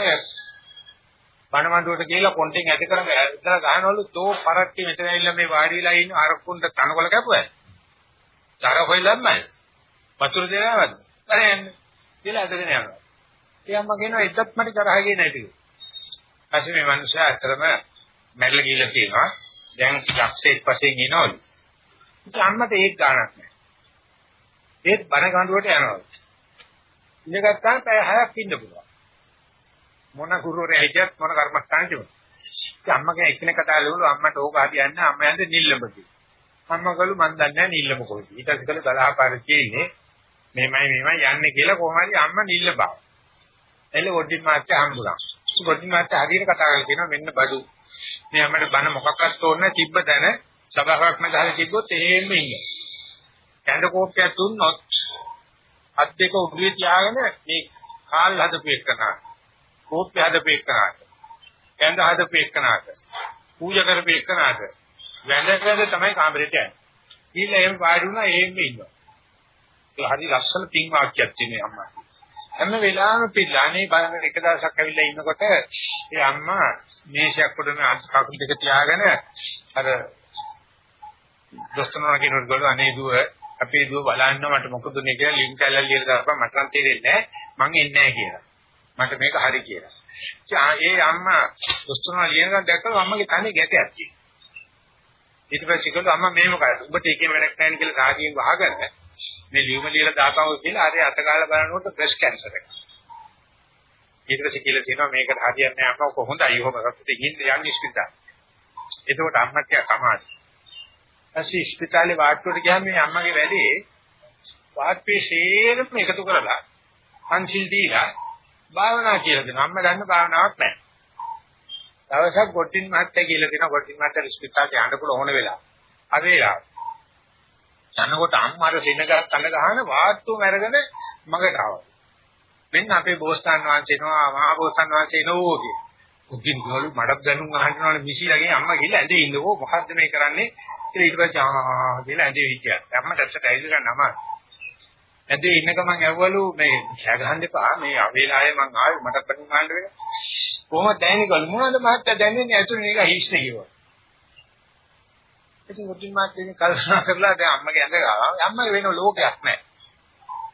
බණ මඬුවට ගිහලා පොන්ටෙන් ඇද කරගෙන ඇදලා ගහනවලු තෝ පරට්ටි මෙතන ඇවිල්ලා මේ වාඩි වෙලා ඉන්න අරකුන්ට තනකොළ කැපුවා. තර හොයලම්මයි. වතුර දෙනවද? අරයන් කියලා ඇදගෙන යනවා. ඒ අම්මා කියනවා එදත් මට තරහ ගියේ නැති. ඊපස්සේ මේ මනුස්සයා ඇත්තටම මැරලා ගිහලා තියෙනවා. දැන් යක්ෂයෙක් වශයෙන් ඉනවලු. ඉතින් අම්මට ඒක ගාණක් නැහැ. ඒත් බණ ගඬුවට යනවා. ඉඳගත්තාම පැය 6ක් ඉන්න පුළුවන්. මොන ගුරුවරයා හිටියත් මොන කර්මස්ථානෙ තිබුණා. ඉතින් අම්මගේ එක්කෙනෙක් කතා කළලු අම්මට ඕක හරියන්නේ අම්මා යන්නේ නිල්ලඹදී. අම්මා කළු මන් දන්නේ නැහැ නිල්ලඹ කොහෙද. ඊට පස්සේ කළු ගලහපාර තියෙන්නේ මෙහෙමයි මෙහෙමයි යන්නේ කියලා කොහොම හරි අම්මා නිල්ලඹව. එළ ගොඩින් මාත්‍ය හම්බුණා. ගොඩින් මාත්‍ය හරියට කතා කරලා කියනවා මෙන්න බඩු. මේ අපිට බන මොකක්වත් ඕනේ තිබ්බ තැන සභාවක් මැදහල තිබ්බොත් එහෙම ඉන්නේ. කැඳ කෝප්පයක් දුන්නොත් අත් දෙක උඩුවේ තියාගෙන මේ කාල් හදපු එකනට කෝප්පය හදපු එකනට කැඳ හදපු එකනට පූජා කරපු එකනට වැඳගෙන තමයි කාමරේට යන්නේ. ඊළ එහෙම වාඩි වුණා එහෙම ඉන්නවා. ඒ හරි ලස්සන පින් වාක්‍යයක් තියෙනවා අම්මා. හැම වෙලාවෙම පිළානේ බලන එක දවසක් ඇවිල්ලා ඉන්නකොට ඒ අම්මා මේෂයක් උඩම කකුල් දෙක තියාගෙන අර දොස්තරනවා කියනකොට ගොල්ලෝ අනේ දුව අපේ දුව බලන්න මට මොකද උනේ කියලා ලින්ක් එකක් ලියලා දාපන් මට නම් තේරෙන්නේ නැහැ මං එන්නේ නැහැ කියලා. මට මේක හරි කියලා. ඒ අම්මා දොස්තරනවා ලියනකම් දැක්කම අම්මගේ කනේ ගැටයක් තියෙනවා. ඊට පස්සේ කිව්වා අම්මා මේ මොකද? ඔබට එකේ වැඩක් නැහැ නේ කියලා සාහියෙන් වහගෙන මේ ලියුම ලියලා දාපන් කියලා ආරේ අතගාලා බලනකොට බ්‍රෙස්ට් කැන්සර් එක. ඊට පස්සේ කියලා කියනවා මේකට හරියන්නේ නැහැ අම්මා ඔක හොඳයි. ඔහොම සතුටින් ඉන්න යන්නේ ඉස්පිරිතාල. එතකොට අම්මා කිය කමායි. ඊපස්සේ ඉස්පිරිතාලේ වාට්ටුවට ගියාම මේ අම්මගේ වැඩේ වාට්ටුවේ සේරම එකතු කරලා පන්සිල් දීලා භාවනා කියලා දෙනවා. අම්මා දන්න භාවනාවක් නැහැ. දවසක් ගොඩින් මහත්තයා කියලා දෙනවා ගොඩින් මහත්තයා ඉස්පිරිතාලේ යන්න පුළුවන් ඕන වෙලාව. අර වෙලාව. යනකොට අම්මාර සෙනග කන ගහන වාට්ටුවම අරගෙන මගට ආවා. මෙන්න අපේ බෝසතාන් වහන්සේනවා මහා බෝසතාන් වහන්සේ නෝ කිය. උකින් ගලු මඩක් ගනුන් අහන්නවනේ මිසිලගේ අම්මා ගිහලා ඇඳේ ඉන්නකෝ මොකද්ද මේ කරන්නේ කියලා ඊට පස්සේ ආ කියලා ඇඳේ හිටියා. අම්මා දැක්කට ඇවිල්ලා ගන්නම ඇඳේ ඉන්න ගමන් ඇව්වලු මේ ඡය ගහන්න එපා මේ අවේලාවේ මං ආවේ මට බණුන් අහන්න වෙන. කොහොමද දැනෙන්නේ ගලු මොනවද මහත්තයා දැනෙන්නේ ඇතුලේ නිකන් හිස්නේ කිව්වා. ඉතින් මුටින් මාත්‍යෙන් කල්පනා කරලා දැන් අම්මගේ ඇඳ ගාවා. අම්මගේ වෙන ලෝකයක් නැහැ.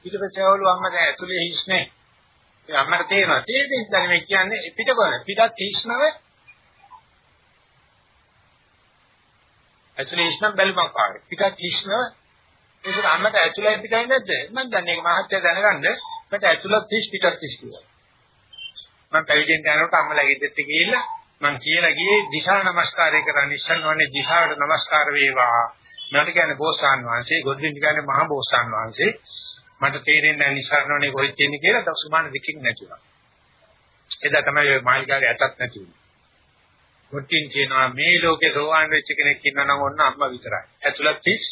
ඊට පස්සේ ඇව්වලු අම්මා දැන් ඇතුලේ හිස්නේ. ඒ අම්මට තේරෙනවා. තේරෙන්නේ දැන් මේ කියන්නේ පිටකොන පිටත් හිස්නව ඇතුලේ හිස්නම් බැලුමක් ආවේ. පිටත් හිස්නව ඒක අම්මට ඇතුලේ පිටයි නැද්ද? මම දන්නේ ඒක මහත්ය දැනගන්න මට ඇතුලත් හිස් පිටත් හිස් කියලා. මම පැවිදෙන් යනකොට අම්මලා ගෙදරට ගිහිල්ලා මම කියලා ගියේ දිශා නමස්කාරය කරන්න ඉස්සන්වන්නේ දිශාවට නමස්කාර වේවා. මට කියන්නේ බෝසතාන් වහන්සේ, ගොඩින් කියන්නේ මහා බෝසතාන් වහන්සේ. මට තේරෙන්නේ නැහැ නිසරණෝනේ කොහෙද තියෙන්නේ කියලා දසුමාන දෙකකින් නැතුණා. එදා තමයි මාළිකාවේ ඇතත් නැති වුනේ. ගොඩින් කියනවා මේ ලෝකේ සෝවාන් වෙච්ච කෙනෙක් ඉන්නා නම් ඔන්න අම්මා විතරයි. ඇතුළත් තිස්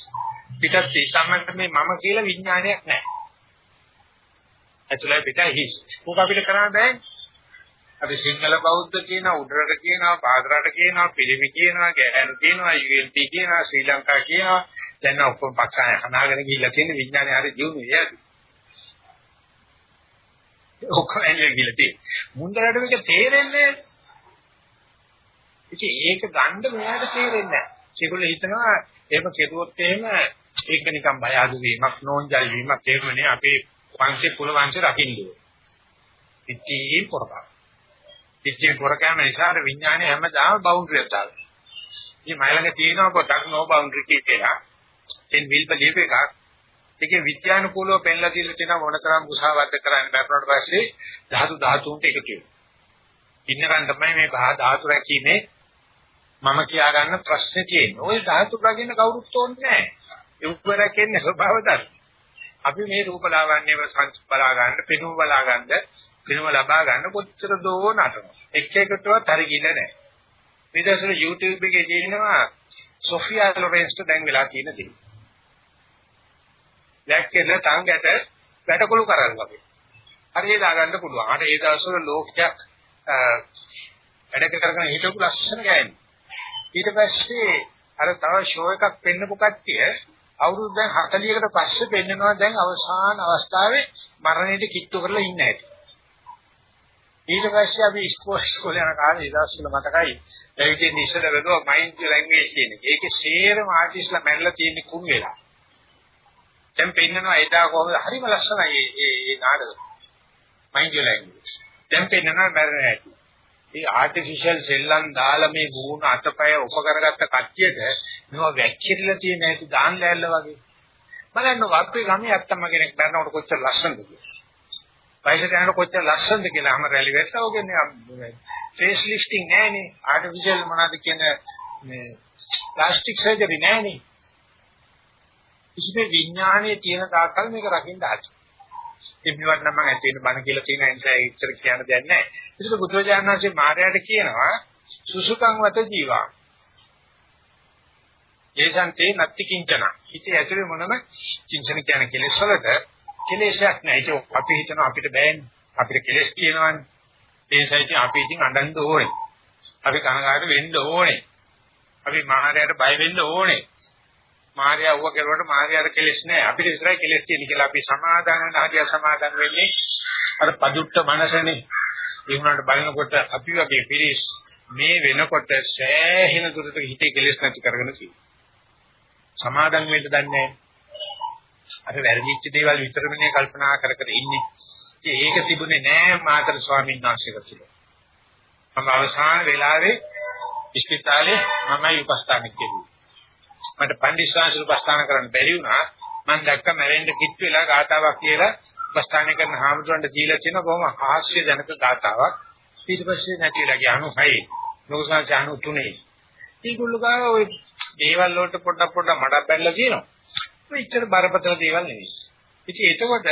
පිටත් තිස් සම්මත මේ මම කියලා විඥානයක් නැහැ. ඇතුළයි පිටයි හිස්. මොකක් අපිට කරන්න බෑනේ. අපි සිංහල බෞද්ධ කියනවා උඩරට කියනවා පාදරට කියනවා පිරිමි කියනවා ගැහැණු කියනවා ULP කියනවා ශ්‍රී ලංකා කියනවා දැන් ඔක්කොම පක්ෂයන් හනාගෙන ගිහිල්ලා තියෙන විඥානය හරි ජීවු නේද ඔක්කොම එන්නේ ගිහිල්ලා තියෙන මුන්දරට මේක තේරෙන්නේ ඉතින් ඒක ගන්න මෙයාට තේරෙන්නේ නැහැ ඒගොල්ලෝ හිතනවා එහෙම කෙරුවොත් එහෙම ඒක නිකන් බය අඩු වීමක් නෝන්ජල් වීමක් එහෙම නේ අපේ පංචේ කුල වංශ රකින්න ඕනේ ඉතින් පොරපා පිටින් පොරකෑම නිසා අර විඥානේ හැමදාම බවුන්ඩරියක් දානවා. මේ මයිලඟ තියෙනවා පොතක් නෝ බවුන්ඩරි කියලා. එන් විල් බලියප එකක්. ඒකේ විද්‍යානුකූලව පෙන්ලා දීලා තියෙනවා මොනතරම් මුසාවද්ද කරන්න බැරුණාට පස්සේ ධාතු ධාතුන්ට එකතු වෙනවා. ඉන්නකන් තමයි මේ ධාතු රැකීමේ මම කියා ගන්න ප්‍රශ්නේ තියෙන්නේ. ওই ධාතු රැකින්න කවුරුත් ඕනේ නැහැ. ඒ උපරකෙන්නේ ස්වභාව ධර්ම. අපි මේ රූප ලාවන්‍යව බලා ගන්න, පෙනුම බලා ගන්න, පෙනුම ලබා ගන්න කොච්චර දෝ නටනවා. එක එකටවත් හරි ගිල්ල නැහැ. විදර්ශන YouTube එකේ තියෙනවා සොෆියා ලොරෙන්ස්ට දැන් වෙලා තියෙන දේ. දැක්කෙන තංගට වැටකොළු කරන් වගේ. හරි දාගන්න පුළුවන්. අර ඒ දවස්වල ලෝකයක් වැඩ කරගෙන හිටපු ලස්සන ගෑනි. ඊට පස්සේ අර තව ෂෝ එකක් පෙන්නපු කට්ටිය අවුරුදු දැන් 40කට පස්සේ පෙන්නනවා දැන් අවසාන අවස්ථාවේ මරණයට කිට්ටු කරලා ඉන්න ඇති. ඊට පස්සේ අපි ස්පෝර්ට්ස් ස්කෝලේ යන කාලේ ඉදාස්සල මතකයි. ඒකෙන් ඉස්සර වෙනවා මයින්ඩ් ලැන්ග්වේජ් කියන එක. ඒකේ සේරම ආටිස්ලා මැරලා තියෙන කුන් වෙලා. දැන් පෙන්නනවා එදා කොහොමද හරිම ලස්සනයි මේ මේ නාටක. Mind language. දැන් පෙන්නනවා මැරෙන්නේ නැති. ඒ ආටිෆිෂල් සෙල්ලම් දාලා මේ මූණ අතපය උපකරගත්ත කට්ටියට මේවා වැක්කිරිලා තියෙන හැටි දාන් ලෑල්ල වගේ. බලන්න වත්වේ ගමේ අත්තම්ම කෙනෙක් බැලනකොට කොච්චර ලස්සනද කියලා. වයසට යනකොට කොච්චර ලස්සනද කියලා අම රැලි වැටලා ඔයගොල්ලෝ ෆේස් ලිෆ්ටිං නෑනේ ආටිෆිෂල් මොනවද කියන මේ ප්ලාස්ටික් සර්ජරි නෑනේ. කිසිම විඥානයේ තියෙන තාක්කල් මේක රකින්න හදයි. ඉබ්බිවත් නම් මම ඇත්තේන බණ කියලා තියෙන නිසා ඉච්චර කියන්න දෙයක් නැහැ. ඒක බුදුරජාණන් වහන්සේ මාර්යාට කියනවා සුසුකං වත ජීවා. ඒසන්තේ නත්ති කිංචන. හිතේ ඇතුලේ මොනම චින්තන කියන කෙලෙස් වලට කෙලෙසක් නැහැ. ඒක අපි හිතනවා අපිට බෑනේ. අපිට කෙලෙස් කියනවානේ. ඒ නිසා ඉතින් අපි ඉතින් අඬන්න ඕනේ. අපි කනගාටු වෙන්න ඕනේ. අපි මාර්යාට බය වෙන්න ඕනේ. මාර්යා වුව කෙරුවට මාර්යාට කෙලෙස් නැහැ. අපිට විතරයි කෙලෙස් තියෙන්නේ කියලා අපි සමාදාන වෙන හරිය සමාදාන වෙන්නේ අර පදුට්ට මනසනේ. ඒ වුණාට බලනකොට අපි වගේ පිරිස් මේ වෙනකොට සෑහෙන දුරට හිතේ කෙලෙස් නැති කරගෙන තියෙනවා. සමාදන් වෙන්න දන්නේ අර වැරදිච්ච දේවල් විතරමනේ කල්පනා කර කර ඉන්නේ. ඒක තිබුණේ නෑ මාතර ස්වාමීන් වහන්සේක තුල. මම අවසාන වෙලාවේ ඉස්පිතාලේ මමයි උපස්ථානෙ කෙරුවේ. මට පන්දිස්වාංශ උපස්ථාන කරන්න බැරි වුණා. මම දැක්ක මැරෙන්න කිට් වෙලා ගාතාවක් කියලා උපස්ථාන කරන හාමුදුරන්ට දීලා තියෙන කොහොම හාස්‍ය ජනක ගාතාවක්. ඊට පස්සේ නැතිලා ගියා 96. ලෝකසංශ 93. ඒගොල්ලෝ ගාව ওই දේවල් වලට පොඩක් පොඩක් මඩක් බැලලා තියෙනවා. ඒ ඉතර බරපතල දේවල් නෙවෙයි. ඉතින් එතකොට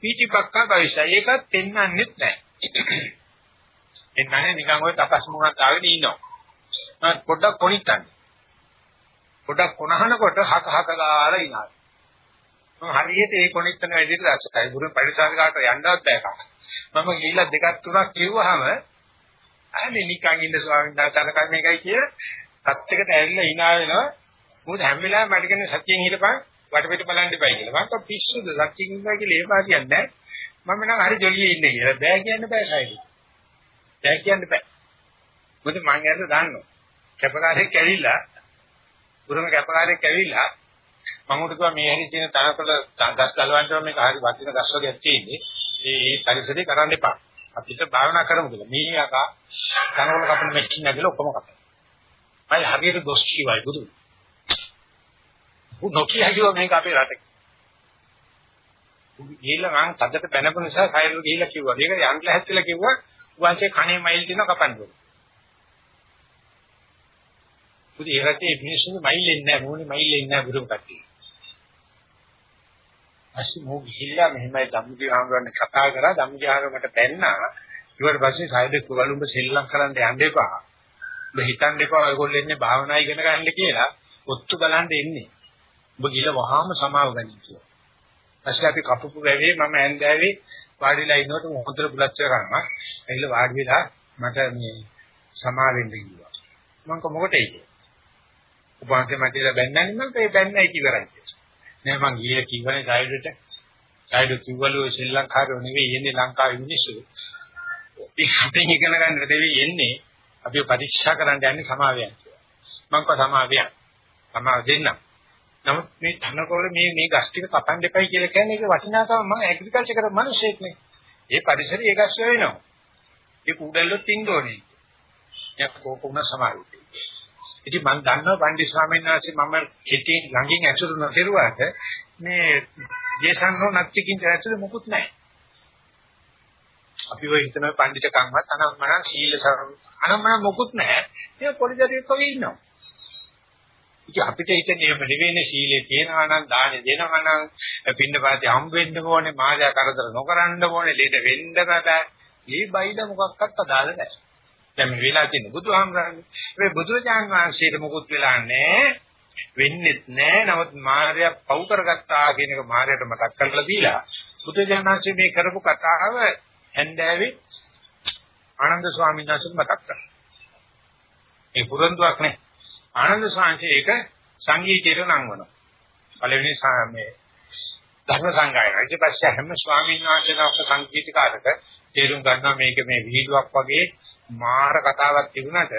පීටිපක්කා භවිෂය ඒකත් පෙන්වන්නෙත් නැහැ. එන්නන්නේ නිකන් ඔය තපස් මුණක් ආගෙන ඉන්නවා. මම පොඩ්ඩක් කොනිටන්නේ. පොඩක් කොනහනකොට හක හක ගාලා ඉනවා. මම හරියට ඒ කොනෙක්ටන වැඩිට දැක්සයි. ගුරු පරිසංගාට යන්නවත් බෑ කම. මම ගිහිල්ලා දෙකක් තුනක් කිව්වහම අනේ නිකන් ඉන්න ස්වාමීන් වහන්සේ අර මේකයි කිය පැත්තකට ඇවිල්ලා hina වෙනවා. මොකද හැම වෙලාවෙම මට කියන්නේ සත්‍යයෙන් හිටපන් වටපිට බලන්න එපයි කියලා. මම පිස්සුද සත්‍යයෙන් ඉන්නවා කියලා ඒ පා කියන්නේ මම නම් හරි ජොලියේ ඉන්නේ කියලා. බෑ කියන්න බෑ සයිඩ්. බෑ කියන්න බෑ. මොකද මං යන්න දන්නවා. කැපකාරයෙක් ඇවිල්ලා පුරම කැපකාරයෙක් ඇවිල්ලා මම උට කිව්වා මේ හැරි තියෙන තනකොළ ගස් ගලවන්න මේක හරි වටින ගස් වර්ගයක් තියෙන්නේ. ඒ පරිසරේ කරන්න එපා. අපිට භාවනා කරමු කියලා. මේ යකා තනකොළ කපන මැෂින් නැගලා ඔක්කොම කපනවා. මම හරියට දොස් කිව්වයි බුදු. උ නොකිය හිතුවා මේක අපේ රටේ. ගිහිල්ලා මං තදට බැනපු නිසා සයිරල් ගිහිල්ලා කිව්වා. මේක යන්න ලැහැත්තිලා කිව්වා. වාසේ කණේ මයිල් දින කපන්න ඕනේ. මොකද ඒ රටේ මිනිස්සුන්ගේ මයිල්ෙන්නේ නැහැ මොනේ මයිල්ෙන්නේ නැහැ බුදුම කට්ටිය. අසි මො ගිහිල්ලා මෙහෙමයි ධම්මජී ආමරණ කතා කරා ධම්මජී ආමරණට බැන්නා ඊට පස්සේ සායදෙක් වලුඹ සෙල්ලම් කරන්න යන්න එපා. ඔබ හිතන්න එපා ඔයගොල්ලෝ එන්නේ භාවනා ඉගෙන ගන්න කියලා ඔත්තු බලන්න එන්නේ. ඔබ ගිල වහාම සමාව ගනින් කියලා. ඊපස්සේ අපි කපපු වැවේ මම ඇන්දෑවේ වාඩිලා ඉන්නකොට මොහොතට බුලත් කරනවා. ඇවිල්ලා වාඩි වෙලා මට මේ සමාවෙන්න කිව්වා. මම කොහොමද උපවාසයේ මැදලා බැන්නන්නේ මම ඒ බැන්නයි ඉවරයි. නෑ මං ගියේ කිව්වනේ සයිඩට. සයිඩ් කිව්වලු ශ්‍රී ලංකාවේ නෙවෙයි එන්නේ ලංකාවේ මිනිස්සු. ඉතින් ඉගෙන ගන්න දෙවි එන්නේ අපි පරීක්ෂා කරන්න යන්නේ සමාවයන් කියලා. මං කව සමාවයන්. සමාව දෙන්න. නමුත් මේ ධනකොළ මේ මේ ගස් ටික කපන්න එපයි කියලා කියන්නේ ඒක වටිනාකම මම ඇග්‍රිකල්චර් කරන මිනිහෙක් නේ. ඒ පරිසරය ඒ ගස් වෙනවා. ඒ කුඩල්ලොත් ඉන්න ඕනේ. යක් කෝකුණ සමාවෙයි. ඉතින් මම දන්නවා පණ්ඩිත ස්වාමීන් වහන්සේ මම කෙටි ළඟින් ඇසුරු නොකරුවාට මේ දේශන්නෝ නැතිකින් ඇතුලේ මොකුත් නැහැ. අපි ඔය හිතන පණ්ඩිත කම්වත් අනම්මන සීල අනම්මන මොකුත් නැහැ. මේ පොඩි දරුවෙක් වගේ ඉන්නවා. ඉතින් අපිට හිතන්නේ එහෙම නෙවෙයිනේ සීලේ තියෙනවා නම් දානෙ දෙනවා නම් පින්නපාතේ හම්බ වෙන්න ඕනේ මායා කරදර නොකරන්න ඕනේ ලෙඩ වෙන්න බෑ. මේ බයිද මොකක්වත් අදාළ නැහැ. දැන් මේ වෙලා තියෙන බුදුහාමරන්නේ මේ බුදුරජාන් වහන්සේට මොකුත් වෙලා නැහැ. වෙන්නේත් නැහැ. නමුත් මාර්යා පව් කරගත්තා කියන එක මාර්යාට මතක් කරලා දීලා බුදුරජාණන් වහන්සේ මේ කරපු කතාව හැන්දෑවේ ආනන්ද ස්වාමීන් වහන්සේට මතක් කරා. ඒ පුරන්දුවක් නේ. ආනන්ද ස්වාමීන් ඒක සංගීතයට නංවනවා. පළවෙනි මේ ධර්ම සංගායන. ඊට පස්සේ හැම ස්වාමීන් වහන්සේලාක සංගීතකාරක තේරුම් ගන්නවා මේක මේ විහිළුවක් වගේ මාර කතාවක් තිබුණාට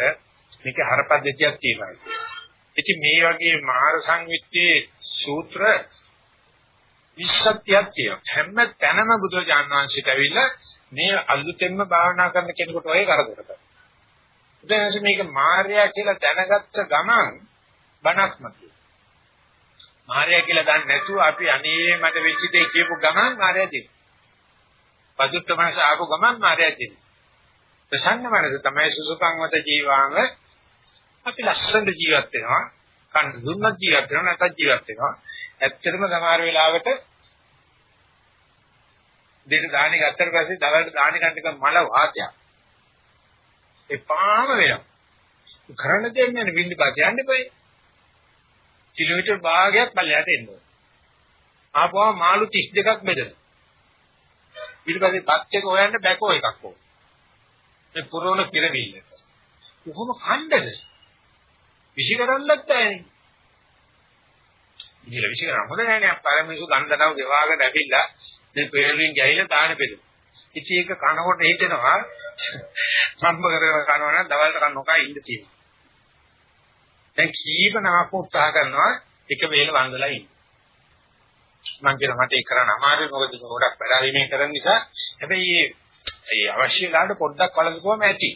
මේක හරපද්ධතියක් තියෙනවා. ඉතින් මේ වගේ මාර සංවිත්තේ සූත්‍ර 20ක් තියෙනවා. හැම තැනම බුදුරජාන් වහන්සේට ඇවිල්ලා මේ අලුතෙන්ම භාවනා කරන කෙනෙකුට ඔය කරදර කරනවා. බුදුරජාණන් මේක මාර්යා කියලා දැනගත්ත ගමන් බණක්ම කියනවා. මාර්යා කියලා දන්නේ නැතුව අපි අනේ මට වෙච්ච දේ කියපු ගමන් මාර්යා දෙනවා. පදුත්ත මනස ආපු ගමන් මාර්යා දෙනවා. ප්‍රසන්න මනස තමයි සුසුකං වත ජීවාංග අපි ලස්සන ජීවත් වෙනවා. කන් දුන්නත් ජීවත් වෙනවා නැත්නම් ජීවත් වෙනවා. ඇත්තටම සමහර වෙලාවට දෙක දාහනේ ගත්තට පස්සේ දවල්ට දාහනේ ගන්න එක මල වාතයක්. එපාම වෙනවා. කරන්න දෙන්නේ නැහැ බින්දපත යන්න එපයි. කිලෝමීටර් භාගයක් පල්ලයට එන්න ඕන. ආපුවම මාළු 32ක් බෙදෙනවා. ඊට පස්සේ පත් එක හොයන්න බැකෝ එකක් ඕන. මේ පුරවන පිරවිල්ල. කොහොම කණ්ඩද? විශ් කරන්නත් බෑනේ. ඉතින් විශ් කරන්න හොඳ නෑනේ අප්පාර මිනිස්සු ගන්දනව ගෙවාගෙන ඇවිල්ලා මේ පෙරලින් ගිහිල්ලා දාන බෙදෙන. ඉතින් ඒක කනකොට හිතෙනවා *laughs* සම්බ කරගෙන කනවා නම් දවල්ට කන්න නොකා ඉන්න තියෙනවා. දැන් කීප නමක් උත්සාහ කරනවා එක වේල වන්දලා ඉන්න. මං කියන මට ඒක කරන්න අමාරුයි මොකද ගොඩක් වැඩ කරන නිසා. හැබැයි ඒ අවශ්‍ය ලාඩ පොඩ්ඩක් වළඳපුවම ඇති.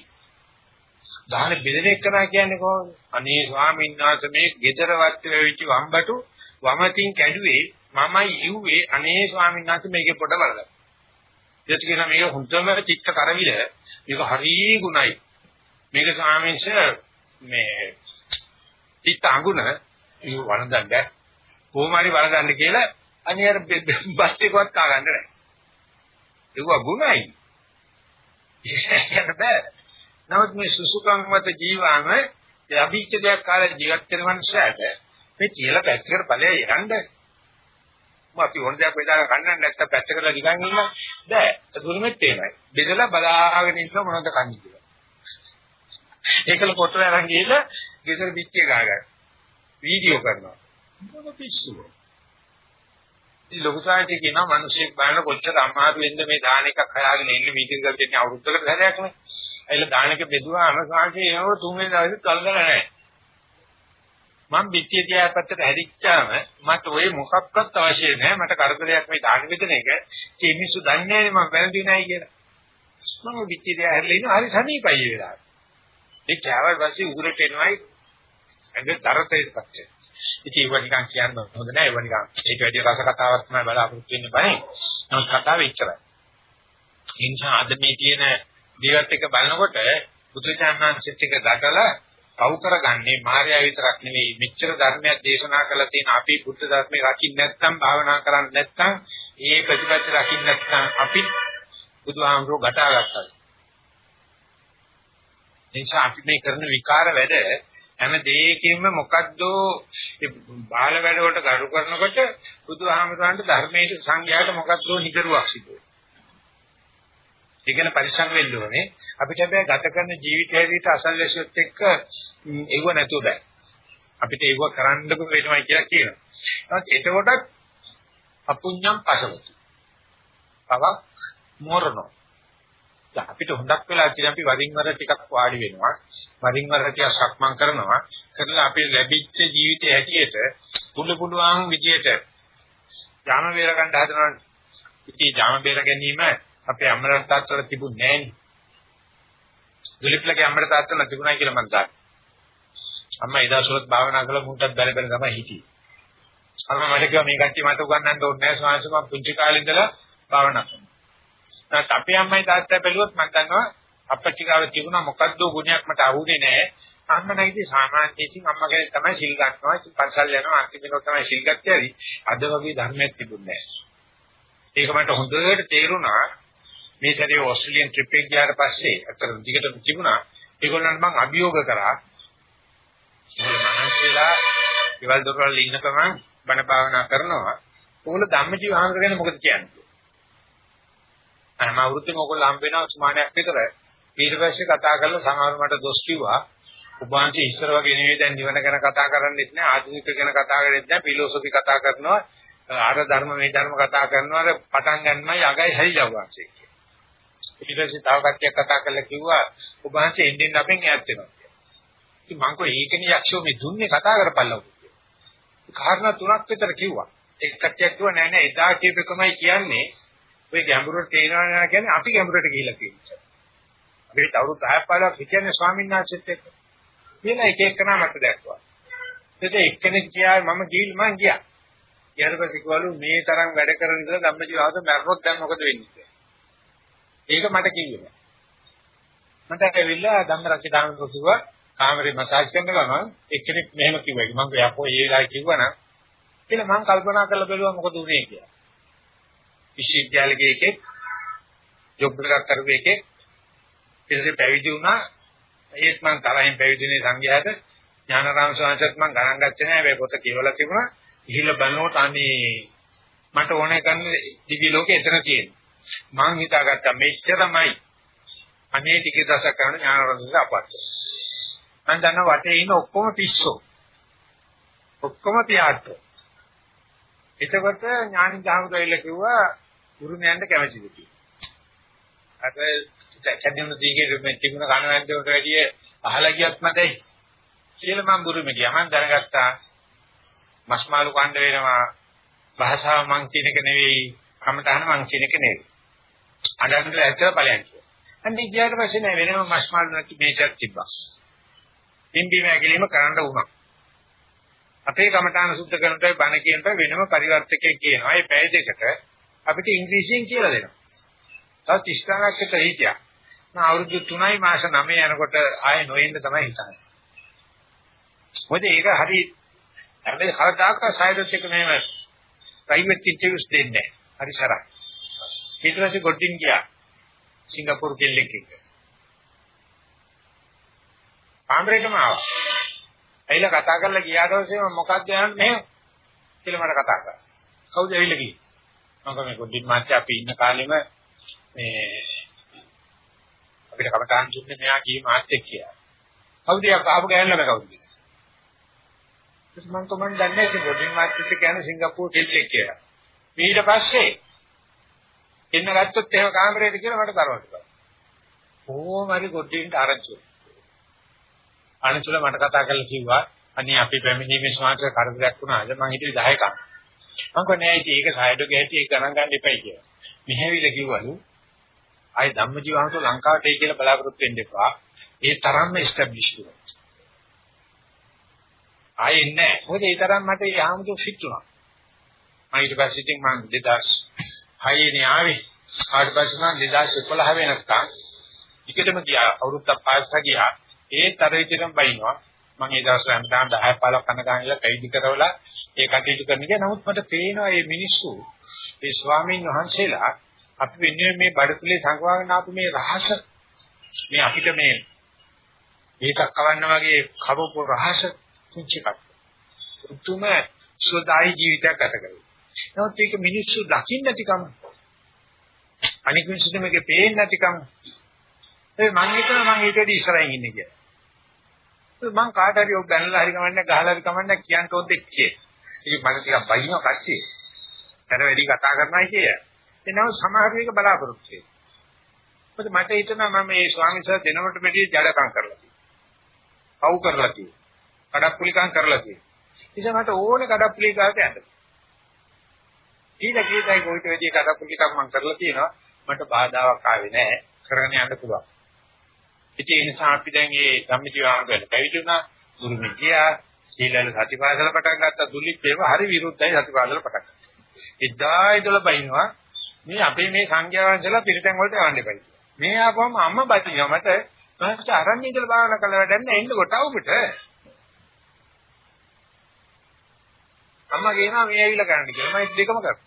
දාන බෙදෙනෙක් කරා කියන්නේ කොහොමද? අනේ ස්වාමීන් වහන්සේ මේ gedara වත් වෙවිච්ච වම්බටු වමකින් කැඩුවේ මමයි ඉව්වේ අනේ ස්වාමීන් වහන්සේ මේකේ පොඩ බලලා. ඒත් කියන මේක හොඳම චිත්ත කරවිල මේක හරි ගුණයි. මේක ස්වාමීන් මේ චිත්ත අඟුණ ඒ වළඳන්න කොහොම හරි වළඳන්න කියලා අනේ අර බත් එකවත් කා ගන්න නැහැ. ඒක ගුණයි. ඒක බෑ. නමුත් මේ සුසුකම් මත ජීවාම අභිච්ඡ දෙයක් කාලේ ජීවත් වෙන මනුස්සයාට මේ කියලා පැත්තකට ඵලය යන්න. මම අපි ඕන දෙයක් වේදාක කන්නන්න නැත්නම් පැත්තකට නිකන් ඉන්න බෑ. දුරුමෙත් එහෙමයි. බෙදලා බලාගෙන ඉන්න මොනවද කන්නේ කියලා. ඒකල ෆොටෝ අරන් ගිහලා ගෙදර පිටිය ගාගන්න. වීඩියෝ කරනවා. මොන පිස්සුද? ඉතින් ලොකු සාහිත්‍ය කියනවා මිනිස්සෙක් බලන කොච්චර අමාරු වෙන්ද මේ දාන එකක් හොයාගෙන ඉන්නේ මීටින් කරලා දෙන්නේ අවුරුද්දකට සැරයක් නේ. ඇයිල දානක බෙදුවාම සාංශේ එනකොට තුන්වෙනි දවසේ කල්ගල නැහැ. මම පිටිය තියා පැත්තට හැදිච්චාම මට ওই මොකක්වත් අවශ්‍ය නැහැ. මට කරදරයක් මේ දාන බෙදන එක. ඒ මිනිස්සු දන්නේ නැහැ මම වැරදි නෑ කියලා. මම පිටිය තියා හැරලා ඉන්නවා හරි සනීපයි ඒ වෙලාවට. ඒ කෑවට පස්සේ උගුරට එනවයි ඇඟ තරතේපත් වෙනවා. ඉතින් ඒව නිකන් කියන්න හොඳ නෑ ඒව නිකන් ඒක වැඩි රස කතාවක් තමයි බලාපොරොත්තු වෙන්න බෑ. නමුත් කතාව ඉච්චරයි. ඒ නිසා අද මේ තියෙන දේවත් එක බලනකොට බුදුචානන්සෙත් එක දකලා පව් කරගන්නේ මායя විතරක් නෙවෙයි මෙච්චර ධර්මයක් දේශනා කළා තියෙන අපි බුද්ධ ධර්මේ රකින්න නැත්නම් භාවනා කරන්නේ නැත්නම් ඒ ප්‍රතිපත්ති රකින්න නැත්නම් අපි බුදුහාමුදුරුවෝ ගටාගත්තා. එනිසා අපි මේ කරන විකාර වැඩ හැම දෙයකින්ම මොකද්ද බාල වැඩ වලට ගරු කරනකොට බුදුහාමුදුරන්ට ධර්මයේ සංඥාට මොකද්ද නිකරුවක් සිදු වෙනවා. ඒ කියන පරිසං වෙන්න ඕනේ. අපිට හැබැයි ගත කරන ජීවිතය හැටියට අසල්වැසියොත් එක්ක ඒව නැතුව බෑ. අපිට ඒව කරන්නක වෙනවයි කියලා කියනවා. නමුත් එතකොටත් අපුඤ්ඤම් පසවති. පවක් මෝරණෝ. අපිට හොඳක් වෙලා ඉතින් අපි වරින් වර ටිකක් වාඩි වෙනවා. වරින් වර ටිකක් සක්මන් කරනවා. කරලා අපේ ලැබිච්ච ජීවිතය හැටියට පුළු පුළුවන් විදියට යාම වේර ගන්න හදනවා. ඉතින් යාම වේර ගැනීම අපේ අම්මලා තාත්තලා තිබුණේ නෑනේ. දුලිප්ලගේ අම්මලා තාත්තලා තිබුණා කියලා මම දන්නවා. අම්මා එදා සුරත් භාවනා කළා මුන්ටත් බැල බැල තමයි හිටියේ. අම්මා මට කිව්වා මේ කට්ටිය මට උගන්වන්න ඕනේ නෑ ස්වාමීන් වහන්සේ මම පුංචි කාලේ ඉඳලා භාවනා කරනවා. නැත් අපේ අම්මයි තාත්තා බැලුවොත් මම දන්නවා අපච්චි ගාව තිබුණා මොකද්ද ගුණයක් මට අහුනේ නෑ. අම්ම නැගිටි සාමාන්‍ය ඉතින් අම්මා කෙනෙක් තමයි සිල් ගන්නවා. ඉතින් පන්සල් යනවා. අන්තිමට තමයි සිල් ගත්තේ. හරි. අද වගේ ධර්මයක් තිබුණේ නැහැ ඒක මට හොඳට තේරුණා. මේ සැරේ ඕස්ට්‍රේලියන් ට්‍රිප් එක ගියාට පස්සේ අතර දිගට තිබුණා. ඒගොල්ලන්ට මම අභියෝග කරා. මහන්සිලා ඊවල දොරවල් ඉන්න ගමන් බණ භාවනා කරනවා. ඕගොල්ලෝ ධම්මජීව ආහාර ගැන මොකද කියන්නේ? අම අවුරුද්දෙම ඕගොල්ලෝ හම්බ වෙනවා සුමානයක් විතර. ඊට පස්සේ කතා කරලා සමහර මට දොස් කිව්වා උපාන්ති ඉස්සර වගේ නෙවෙයි දැන් නිවන ගැන කතා කරන්නේත් නෑ ආධුනික ගැන කතා කරන්නේත් නෑ ෆිලොසොෆි කතා කරනවා ආර ධර්ම මේ ධර්ම කතා කරනවා අර පටන් ගන්නමයි අගයි හරියව වාසිය. ඊට පස්සේ තව කට්ටියක් කතා කරලා කිව්වා උපාන්ති එන්නෙන් අපෙන් ඈත් වෙනවා. ඉතින් මං කෝ ඒකනේ යක්ෂෝ මේ දුන්නේ කතා කරපල්ලා කාරණා තුනක් විතර කිව්වා. එක් කට්ටියක් කිව්වා නෑ නෑ එදා කියපෙකමයි කියන්නේ. ඔය ගැඹුරට තේරෙනවා නෑ කියන්නේ අපි ගැඹුරට ගිහිල්ලා තියෙනවා අපිට අවුරුදු 10ක් 15ක් හිටියනේ ස්වාමීන් වහන්සේත් එක්ක කියලා එක එකනා මට දැක්වා. ඒකේ එක්කෙනෙක් ගියා මම ගිහින් මං ගියා. ඊට පස්සේ කිව්වලු මේ තරම් වැඩ කරන ඉඳලා ධම්මජීව ආවද මැරෙන්නොත් දැන් මොකද වෙන්නේ කියලා. ඒක මට කිව්වේ. මට ඇවිල්ලා ධම්මරක්ෂි දානක කිව්වා කාමරේ මසාජ් කරන ගමන් එක්කෙනෙක් මෙහෙම කිව්වා. මම කිව්වා යකෝ ඒ වෙලාවේ කිව්වනම් කියලා මම කල්පනා කරලා බැලුවා මොකද උනේ කියලා. විශ්වවිද්‍යාලයේ එකෙක් ජොබ් එකක් කරපු එකෙක් ඊටසේ පැවිදි වුණා ඒත් මම තරහින් පැවිදිනේ සංඝයාට ඥානරාම ස්වාමීන්සත් මම ගණන් ගත්තේ නැහැ මේ පොත කියවලා තිබුණා. ගිහිල්ලා බලනකොට අනේ මට ඕනේ කරන්නේ දිවි ලෝකේ එතන තියෙන. මං හිතාගත්තා මෙච්චරමයි. අනේ ටික දශක කරන ඥානරාමසත් අපත්. මම දන්නා වටේ ඉන්න ඔක්කොම පිස්සෝ. ඔක්කොම පියාට්ටෝ. එතකොට ඥානි දහමුදෙල්ල කිව්වා ගුරුමයන්ට කැමැතිද කියලා. අර කැදෙන දීගේ මේ තිබුණ කණවැද්දකට වැඩිය අහලා ගියත් මතයි කියලා මම බුරුම ගියා. මම දැනගත්තා මස්මාළු කණ්ඩ වෙනවා භාෂාව මං කියන එක නෙවෙයි කමතහන මං කියන එක නෙවෙයි. අඬන්න ඇත්තට ඵලයන් කියලා. අන්නේ ගියාට පස්සේ නෑ වෙනම මස්මාළු නැති මේකක් තිබ්බා. පිම්බීම ඇගලීම කරන්න වුණා. අපේ කමඨාන සුද්ධ කරනකොට බණ කියනකොට වෙනම පරිවර්තකයෙක් කියනවා. ඒ පැය දෙකට අපිට ඉංග්‍රීසියෙන් කියලා දෙනවා. තව 30 ගණනක් විතර හිටියා. මම අවුරුදු 3යි මාස 9 යනකොට ආයෙ නොඑන්න තමයි හිතන්නේ. මොකද ඒක හරි හැබැයි කවදාක සයිඩස් එක මෙහෙම ප්‍රයිවට් ඉන්ටර්වියුස් දෙන්නේ හරි සරයි. ඊට පස්සේ ගොඩින් ගියා සිංගප්පූරු කෙල්ලෙක් එක්ක. ආන්දරේටම ආවා. ඇවිල්ලා කතා කරලා ගියාට පස්සේ මම මොකක්ද යන්නේ මෙහෙම කියලා මට කතා කරා. කවුද ඇවිල්ලා කිව්වේ? මම මේ ගොඩින් මාත්‍ය අපි ඉන්න කාලෙම මේ අපිට කමටහන් දුන්නේ මෙයා කී මාත්‍යෙක් කියලා. කවුද ආපු ගෑනල මම කවුද? මම කොමන් දන්නේ ඉතින් ගොඩින් මාත්‍යෙත් කියන්නේ සිංගප්පූරු කෙල්ලෙක් කියලා. ඊට පස්සේ එන්න ගත්තොත් එහෙම කාමරේට කියලා මට තරවටු කරා. කොහොම හරි ගොඩින්ට ආරංචි. අනතුල මට කතා කරලා කිව්වා අනේ අපි පැමිණීමේ ස්වාමීන් කරදරයක් වුණාද මං හිතුවේ 10 කම්. මං කිව්වා නෑ ඉතින් ඒක සයිඩෝ ගැටි ඒක ගණන් ගන්න එපයි කියලා. මෙහෙවිල කිව්වලු ආයි ධම්මජීවහන්ත ලංකාවට එයි කියලා බලාපොරොත්තු වෙන්න එපා. ඒ තරම්ම එස්ටැබ්ලිෂ් වුණා. ආයේ නැහැ. මොකද ඒ තරම් මට යාමුතු ෆිට වුණා. මම ඊට පස්සේ ඉතින් මම 2006 නේ ආවේ. ආට පස්සේ මම 2011 වෙනකම් ටිකටම ගියා. අවුරුද්දක් පාස්ට ගියා. ඒ තරවිතරම් බයිනවා. මම ඒ දවස්වල හැමදාම 10 15 කන ගානලා පැවිදි කරවලා ඒ කටයුතු කරන එක. නමුත් මට පේනවා මේ මිනිස්සු ඒ ස්වාමීන් වහන්සේලා අපි වෙන්නේ මේ බඩතුලේ සංවාගෙන ආපු මේ රහස මේ අපිට මේ මේකක් කවන්න වගේ කරපු රහස කුංචි එකක්. උතුම සෝදායි ජීවිතයක් ගත කරේ. නමුත් ඒක මිනිස්සු දකින්න නැතිකම අනික මිනිස්සුන්ට මේකේ පේන්නේ නැතිකම ඒ මං හිතනවා මං ඊට වඩා ඉස්සරහින් ඉන්නේ කියලා. මං කාට හරි ඔබ බැනලා හරි කමන්නේ ගහලා හරි කමන්නේ කියන්න ඕත් එක්කේ. ඉතින් මට ටිකක් බයිනවා කට්ටිය. කර වැඩි කතා කරනවා කිය. එනවා සමහර වෙලක බලාපොරොත්තු වෙනවා. මොකද මට හිතෙනවා මම මේ ස්වාමීන් වහන්සේ දෙනවට වැඩි ජඩකම් කරලා තියෙනවා. පව් කරලා තියෙනවා. කඩප්පුලිකම් කරලා තියෙනවා. ඉතින් මට ඕනේ කඩප්පුලිකාවට යන්න. ඊට කීයයි කොයිට වැඩි කඩප්පුලිකම් මම කරලා තියෙනවා. මට බාධාවක් ආවේ නැහැ. කරගෙන යන්න පුළුවන්. ඉතින් ඒ නිසා අපි දැන් මේ ධම්මජීවාංගවල පැවිදි වුණා. ගුරු මිත්‍යා සීලල සතිපාසල පටන් ගත්තා දුලිත් ඒව හරි විරුද්ධයි සතිපාසල පටන් ගත්තා. එදා ඉඳලා බයිනවා මේ අපේ මේ සංඝයා වහන්සේලා පිරිතෙන් වලට යන්න එපයි. මේ ආපුවම අම්මා බතිනවා මට මම අරන්නේ ඉඳලා භාවනා කරලා වැඩක් නැහැ එන්න කොට අවුකට. අම්මා කියනවා මේ ඇවිල්ලා කරන්න කියලා. මම දෙකම කරා.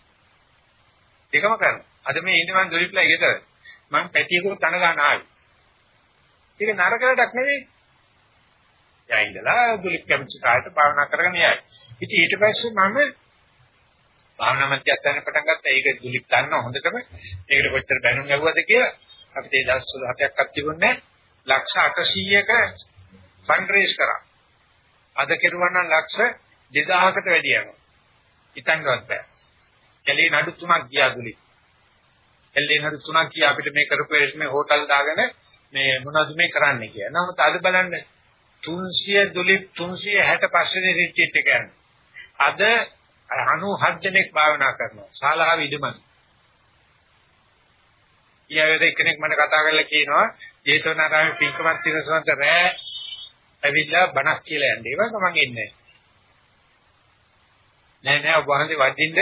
දෙකම කරා. අද මේ ඉන්නේ මම දොරිප්ලා ගෙදර. මම පැටියකට තන ගන්න ආවේ. ඒක නරක වැඩක් නෙවෙයි. එයා ඉඳලා දුලිප් කැමති කායට භාවනා කරගෙන යයි. ඉතින් ඊට පස්සේ මම භාවනා මධ්‍යස්ථානේ පටන් ගත්තා. ඒක දුලිප් ගන්න හොඳටම ඒකට කොච්චර බැනුම් ලැබුවද කියලා අපිට ඒ දවස් වල හතක්වත් තිබුණේ ලක්ෂ 800ක ෆන්ඩ් රේස් කරා. අද කෙරුවා නම් ලක්ෂ 2000කට වැඩි යනවා. හිතන්නවත් බෑ. කැලේ නඩු තුනක් ගියා දුලිප්. කැලේ නඩු තුනක් ගියා අපිට මේ කරපු මේ හෝටල් දාගෙන මේ මොනවද මේ කරන්නේ කියලා. නමුත් අද බලන්න 300 දුලිප් 365 වෙනි රිට්‍රීට් එක යනවා. අද 97 දෙනෙක් භාවනා කරනවා. ශාලාව ඉදමන. ඊයවද එක්කෙනෙක් මට කතා කරලා කියනවා ජේතවනාරාමේ පින්කමක් තිරසන්ත රෑ ඇවිල්ලා බණක් කියලා යන්නේ. ඒක මම එන්නේ නෑ නෑ ඔබ වහන්සේ වදින්න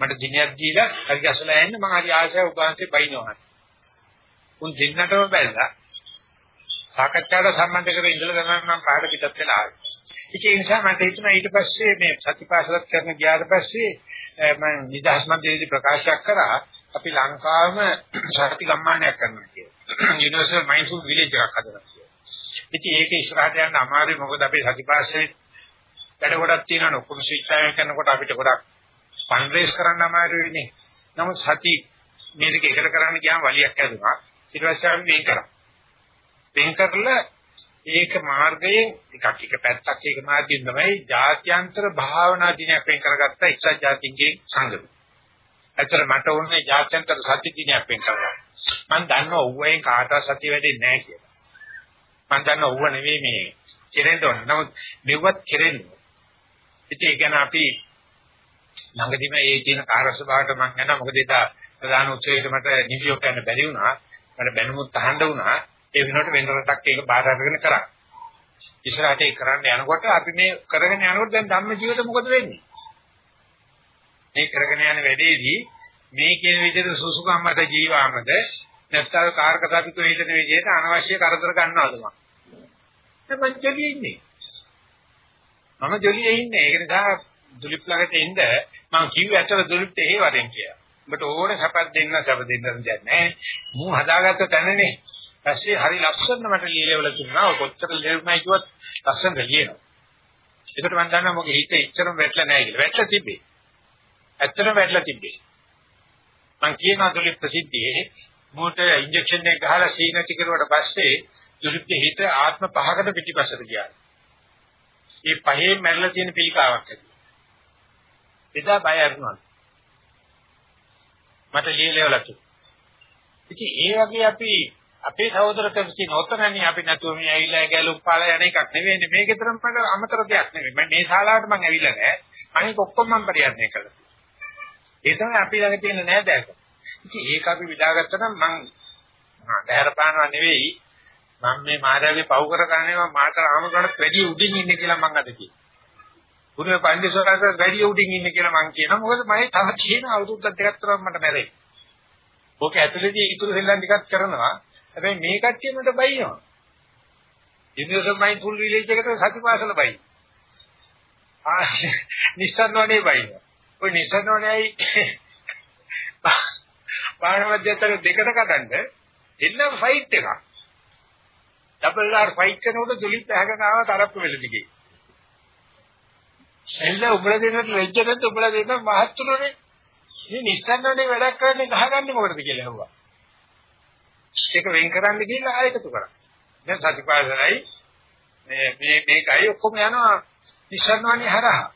මට දිනයක් දීලා හරි ගැසලා යන්න මම හරි ආශාව ඔබ වහන්සේ බයිනවා. උන් දෙන්නටම බැලලා සාකච්ඡාවට සම්බන්ධ කරගෙන ඉඳලා තමයි මම පාඩ පිටත් වෙලා ආවේ. ඒ නිසා මට හිතුණා ඊට පස්සේ මේ සතිපාසලත් කරන ගියාට පස්සේ මම නිදහස් මන්ත්‍රීදී ප්‍රකාශයක් කරා අපි ලංකාවම සති ගම්මානයක් කරනවා කියලා. යුනිවර්සල් මයින්ඩ්ෆුල් විලේජ් එකක් හදනවා කියලා. ඉතින් ඒක ඉස්සරහට යන්න අමාරුයි මොකද අපේ සතිපාසලේ වැඩ ගොඩක් තියෙනවා ඔක්කොම ශික්ෂාය කරනකොට අපිට ගොඩක් ෆන්ඩ් රේස් කරන්න අමාරු වෙන්නේ. නමුත් සති මේ දෙක එකට කරන්න ගියාම වලියක් ඇදුනා. ඊට පස්සේ අපි මේක කරා. වෙන් කරලා ඒක මාර්ගයෙන් එකක් එක පැත්තක් ඒක මාර්ගයෙන් තමයි ජාත්‍යන්තර භාවනා දිනයක් වෙන් කරගත්ත එක්සත් ජාතීන්ගේ සංගම. ඇත්තට මට ඕනේ ජාත්‍යන්තර සත්‍ය දිනයක් වෙන් කරගන්න. මම දන්නවා ඌවෙන් කාටවත් සත්‍ය වෙන්නේ නැහැ කියලා. මම දන්නවා ඌව නෙවෙයි මේ කෙරෙන්න ඕන. නමුත් මෙව්වත් කෙරෙන්න. ඉතින් ඒ කියන්නේ අපි ළඟදිම ඒ තියෙන කාර්යසභාවට මම යනවා මොකද ඒක ප්‍රධාන උත්සවයට මට නිවියෝක යන්න බැරි වුණා. මට බැනුමුත් අහන්න වුණා. ඒ වෙනකොට වෙන රටක් ඒක බාර අරගෙන කරා. ඉස්සරහට ඒක කරන්න යනකොට අපි මේ කරගෙන යනකොට දැන් ධම්ම ජීවිත මොකද වෙන්නේ? මේ කරගෙන යන වැඩේදී මේ කියන විදිහට සුසුකම් මත ජීවාමද නැත්නම් කාර්ක සාපිතෝ හිතන විදිහට අනවශ්‍ය කරදර ගන්නවද මම? මම ජොලියේ ඉන්නේ. මම ජොලියේ ඉන්නේ. ඒක නිසා දුලිප් ළඟට එන්න මම කිව්වේ ඇත්තට දුලිප්ට එහෙ වරෙන් කියලා. උඹට ඕනේ සපත් දෙන්න සප දෙන්න දෙයක් නැහැ. මූ හදාගත්ත තැනනේ. ඊපස්සේ හරි ලස්සන මට ලියලවල තිබුණා. ඔය කොච්චර ලියුමයි කිව්වත් ලස්සනට ලියනවා. ඒකට මම දන්නවා මොකද හිත එච්චරම වැටලා නැහැ කියලා. වැටලා තිබ්බේ. ඇත්තටම වැටලා තිබ්බේ. මම කියනවා දුලිප් ප්‍රසිද්ධියේ මූට ඉන්ජෙක්ෂන් එක ගහලා සීනති කරුවට පස්සේ දුලිප්ගේ හිත ආත්ම පහකට පිටිපස්සට ගියා. ඒ පහේ මැරලා තියෙන පිළිකාවක් ඇති. එදා බය අරුණා. මට ලියලවලු. ඉතින් ඒ වගේ අපි අපේ සහෝදරකම් තියෙන ඔතනනේ අපි නැතුව මේ ඇවිල්ලා ගැලුම් පාලා යන එකක් නෙවෙයි මේකතරම් මට අමතර දෙයක් නෙවෙයි. මම මේ ශාලාවට මම ඇවිල්ලා නැහැ. අනික ඔක්කොම මම පරිහරණය කළා. ඒ තමයි අපි ළඟ තියෙන නෑදෑක ඉතින් ඒක අපි විදාගත්තා නම් මම දැහැරපානවා නෙවෙයි. මම මේ මායාවේ පව් කර ගන්නවා මාතර ආමකරණත් වැඩි උඩින් ඉන්නේ කියලා මම අද කියනවා. පුදුම පන්දිසෝරකට වැඩි උඩින් ඉන්නේ කියලා මම කියනවා මොකද මම තව තියෙන අවුරුද්දක් දෙකක් තුනක් මට මැරෙයි ඕක ඇතුළේදී ඉතුරු සෙල්ලම් ටිකක් කරනවා හැබැයි මේ කට්ටිය මට බයිනවා. යුනිවර්සල් මයින්ඩ්ෆුල් විලේජ් එකට සතිපාසල බයි. ආ නිස්සන්නෝනේ බයිනවා. ඔය නිස්සන්නෝනේයි පාරමද්‍යතර දෙකට කඩන්න එන්න ෆයිට් එකක්. ඩබල් ආර් ෆයිට් කරනකොට දුලිත් ඇහගෙන ආව තරප්පු වෙලදිගේ. එල්ල උඹලා දෙන්නට ලැජ්ජ නැද්ද උඹලා දෙන්න මහත්තුරුනේ. මේ නිස්සන්නෝනේ වැඩක් කරන්නේ ගහගන්නේ මොකටද කියලා ඇහුවා. ඒක වෙන් කරන්න ගිහිල්ලා ආයෙකතු කරා. දැන් සතිපාසලයි මේ මේ මේකයි ඔක්කොම යනවා නිසරණවන්නේ හරහා.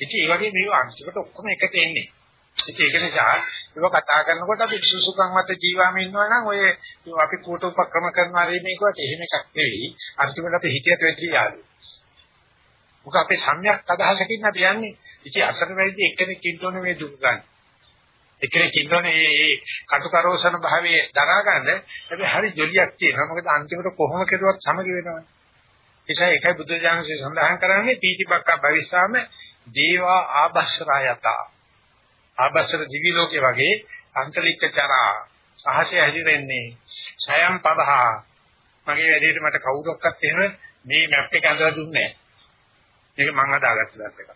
ඉතින් ඒ වගේ මේව අන්තිමට ඔක්කොම එකට එන්නේ. ඉතින් ඒක නිසා ඒක කතා කරනකොට අපි සුසුකම් මත ජීවාම ඉන්නවා නම් ඔය අපි කෝට උපක්‍රම කරනවා මේකට එහෙම එකක් නෙවෙයි. අන්තිමට අපි හිතියට වෙච්ච යාළුවෝ. මොකද අපේ සම්‍යක් අදහසකින් අපි යන්නේ. ඉතින් අසර වෙයිදී එක්කෙනෙක් ඉන්න ඕනේ මේ දුක ගන්න. එකෙක් ඉන්නෝනේ මේ කටුකරෝසන භාවයේ දරා ගන්න හැබැයි හරි ජොලියක් තියෙනවා මොකද අන්තිමට කොහොම කෙරුවත් සමගි වෙනවා ඒසයි එකයි බුද්ධ ඥානසේ සඳහන් කරන්නේ පීතිබක්ක භවිස්සාම දේවා ආභස්සරයත ආභස්සර දිවි ලෝකේ වගේ අන්තලික්කචරා අහසේ හැදිරෙන්නේ සයම් පදහා මගේ වැඩේට මට කවුරක්වත් එහෙම මේ මැප් එක අඳලා දුන්නේ නැහැ. මේක මම හදාගත්ත දත් එකක්.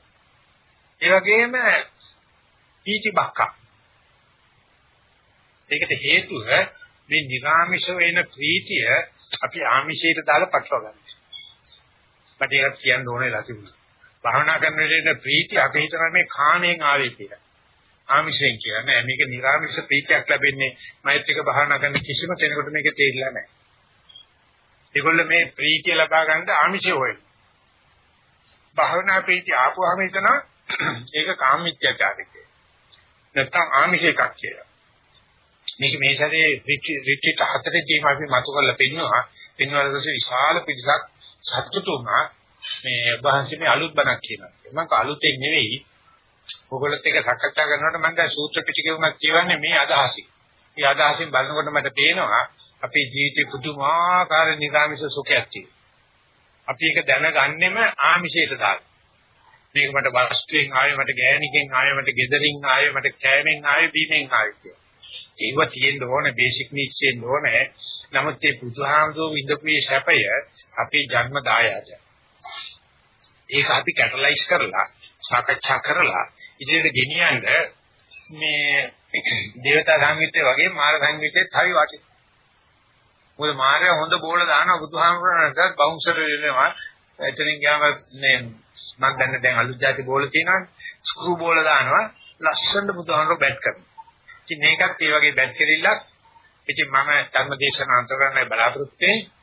ඒ වගේම පීටි බක්කා. ඒකට හේතුව මේ නිර්ආමිෂ වෙන ප්‍රීතිය අපි ආමිෂයට දාලා පටලවා ගන්නවා. මට ඒක කියන්න ඕනේ ලතිබුණා. භාවනා කරන වෙලේ ප්‍රීතිය අපි හිතන මේ කාණයෙන් ආවේ කියලා. ආමිෂයෙන් කියන්නේ මේක නිර්ආමිෂ ප්‍රීතියක් ලැබෙන්නේ මෛත්‍රික භාවනා කරන කිසිම කෙනෙකුට මේක තේරිලා නැහැ. ඒගොල්ල මේ ප්‍රීතිය ලබා ගන්න ආමිෂය හොයන. භාවනා ප්‍රීතිය ආපුවාම හිතන *clears throat* ඒක කාමීත්‍යචාරික. නැත්තම් ආමිෂ එකක් කියලා. මේක මේ සැරේ රිට්‍රීට් හතරේදීම අපි මතු කරලා පෙන්නවා. පෙන්වලා පස්සේ විශාල පිටසක් සතුටු වුණා. මේ වහන්සේ මේ අලුත් බණක් කියනවා. මම අලුතෙන් නෙවෙයි. ඔයගොල්ලොත් එක සාකච්ඡා කරනකොට මම දැන් සූත්‍ර පිටකේ උනත් කියවන්නේ මේ අදහසින්. මේ අදහසින් බලනකොට මට පේනවා අපේ ජීවිතේ පුදුමාකාර නිරාමිෂ සුඛයක් තියෙනවා. අපි ඒක දැනගන්නෙම ආමිෂයට දාලා. මේක මට වස්තුවෙන් ආවේ මට ගෑණිකෙන් ආවේ මට ගෙදරින් ආවේ මට කෑමෙන් ආවේ බීමෙන් ආවේ කියලා. ඒව තියෙන්න ඕනේ බේසික් නීඩ්ස් තියෙන්න ඕනේ. නමුත් මේ බුදුහාමුදුරුවෝ විඳපු මේ සැපය අපේ ජන්ම දායාදය. ඒක අපි කැටලයිස් කරලා සාකච්ඡා කරලා ඉදිරියට ගෙනියන්න මේ *coughs* දේවතා සංගීතය වගේ මාර සංගීතෙත් හරි වටිනවා. මොකද මාරය හොඳ බෝල දානවා බුදුහාමුදුරන්ට බවුන්සර් වෙනවා. එතනින් ගියාම මේ මම දන්නේ දැන් අලුත් જાති බෝල තියෙනවානේ. ස්ක්‍රූ බෝල දානවා. ලස්සනට බුදුහාමුදුර බැට් කරනවා. ඉතින් මේකත් ඒ වගේ බැට් කෙලිල්ලක්. ඉතින් මම ධර්මදේශන අන්තර්ගතව බලාපොරොත්තු වෙන්නේ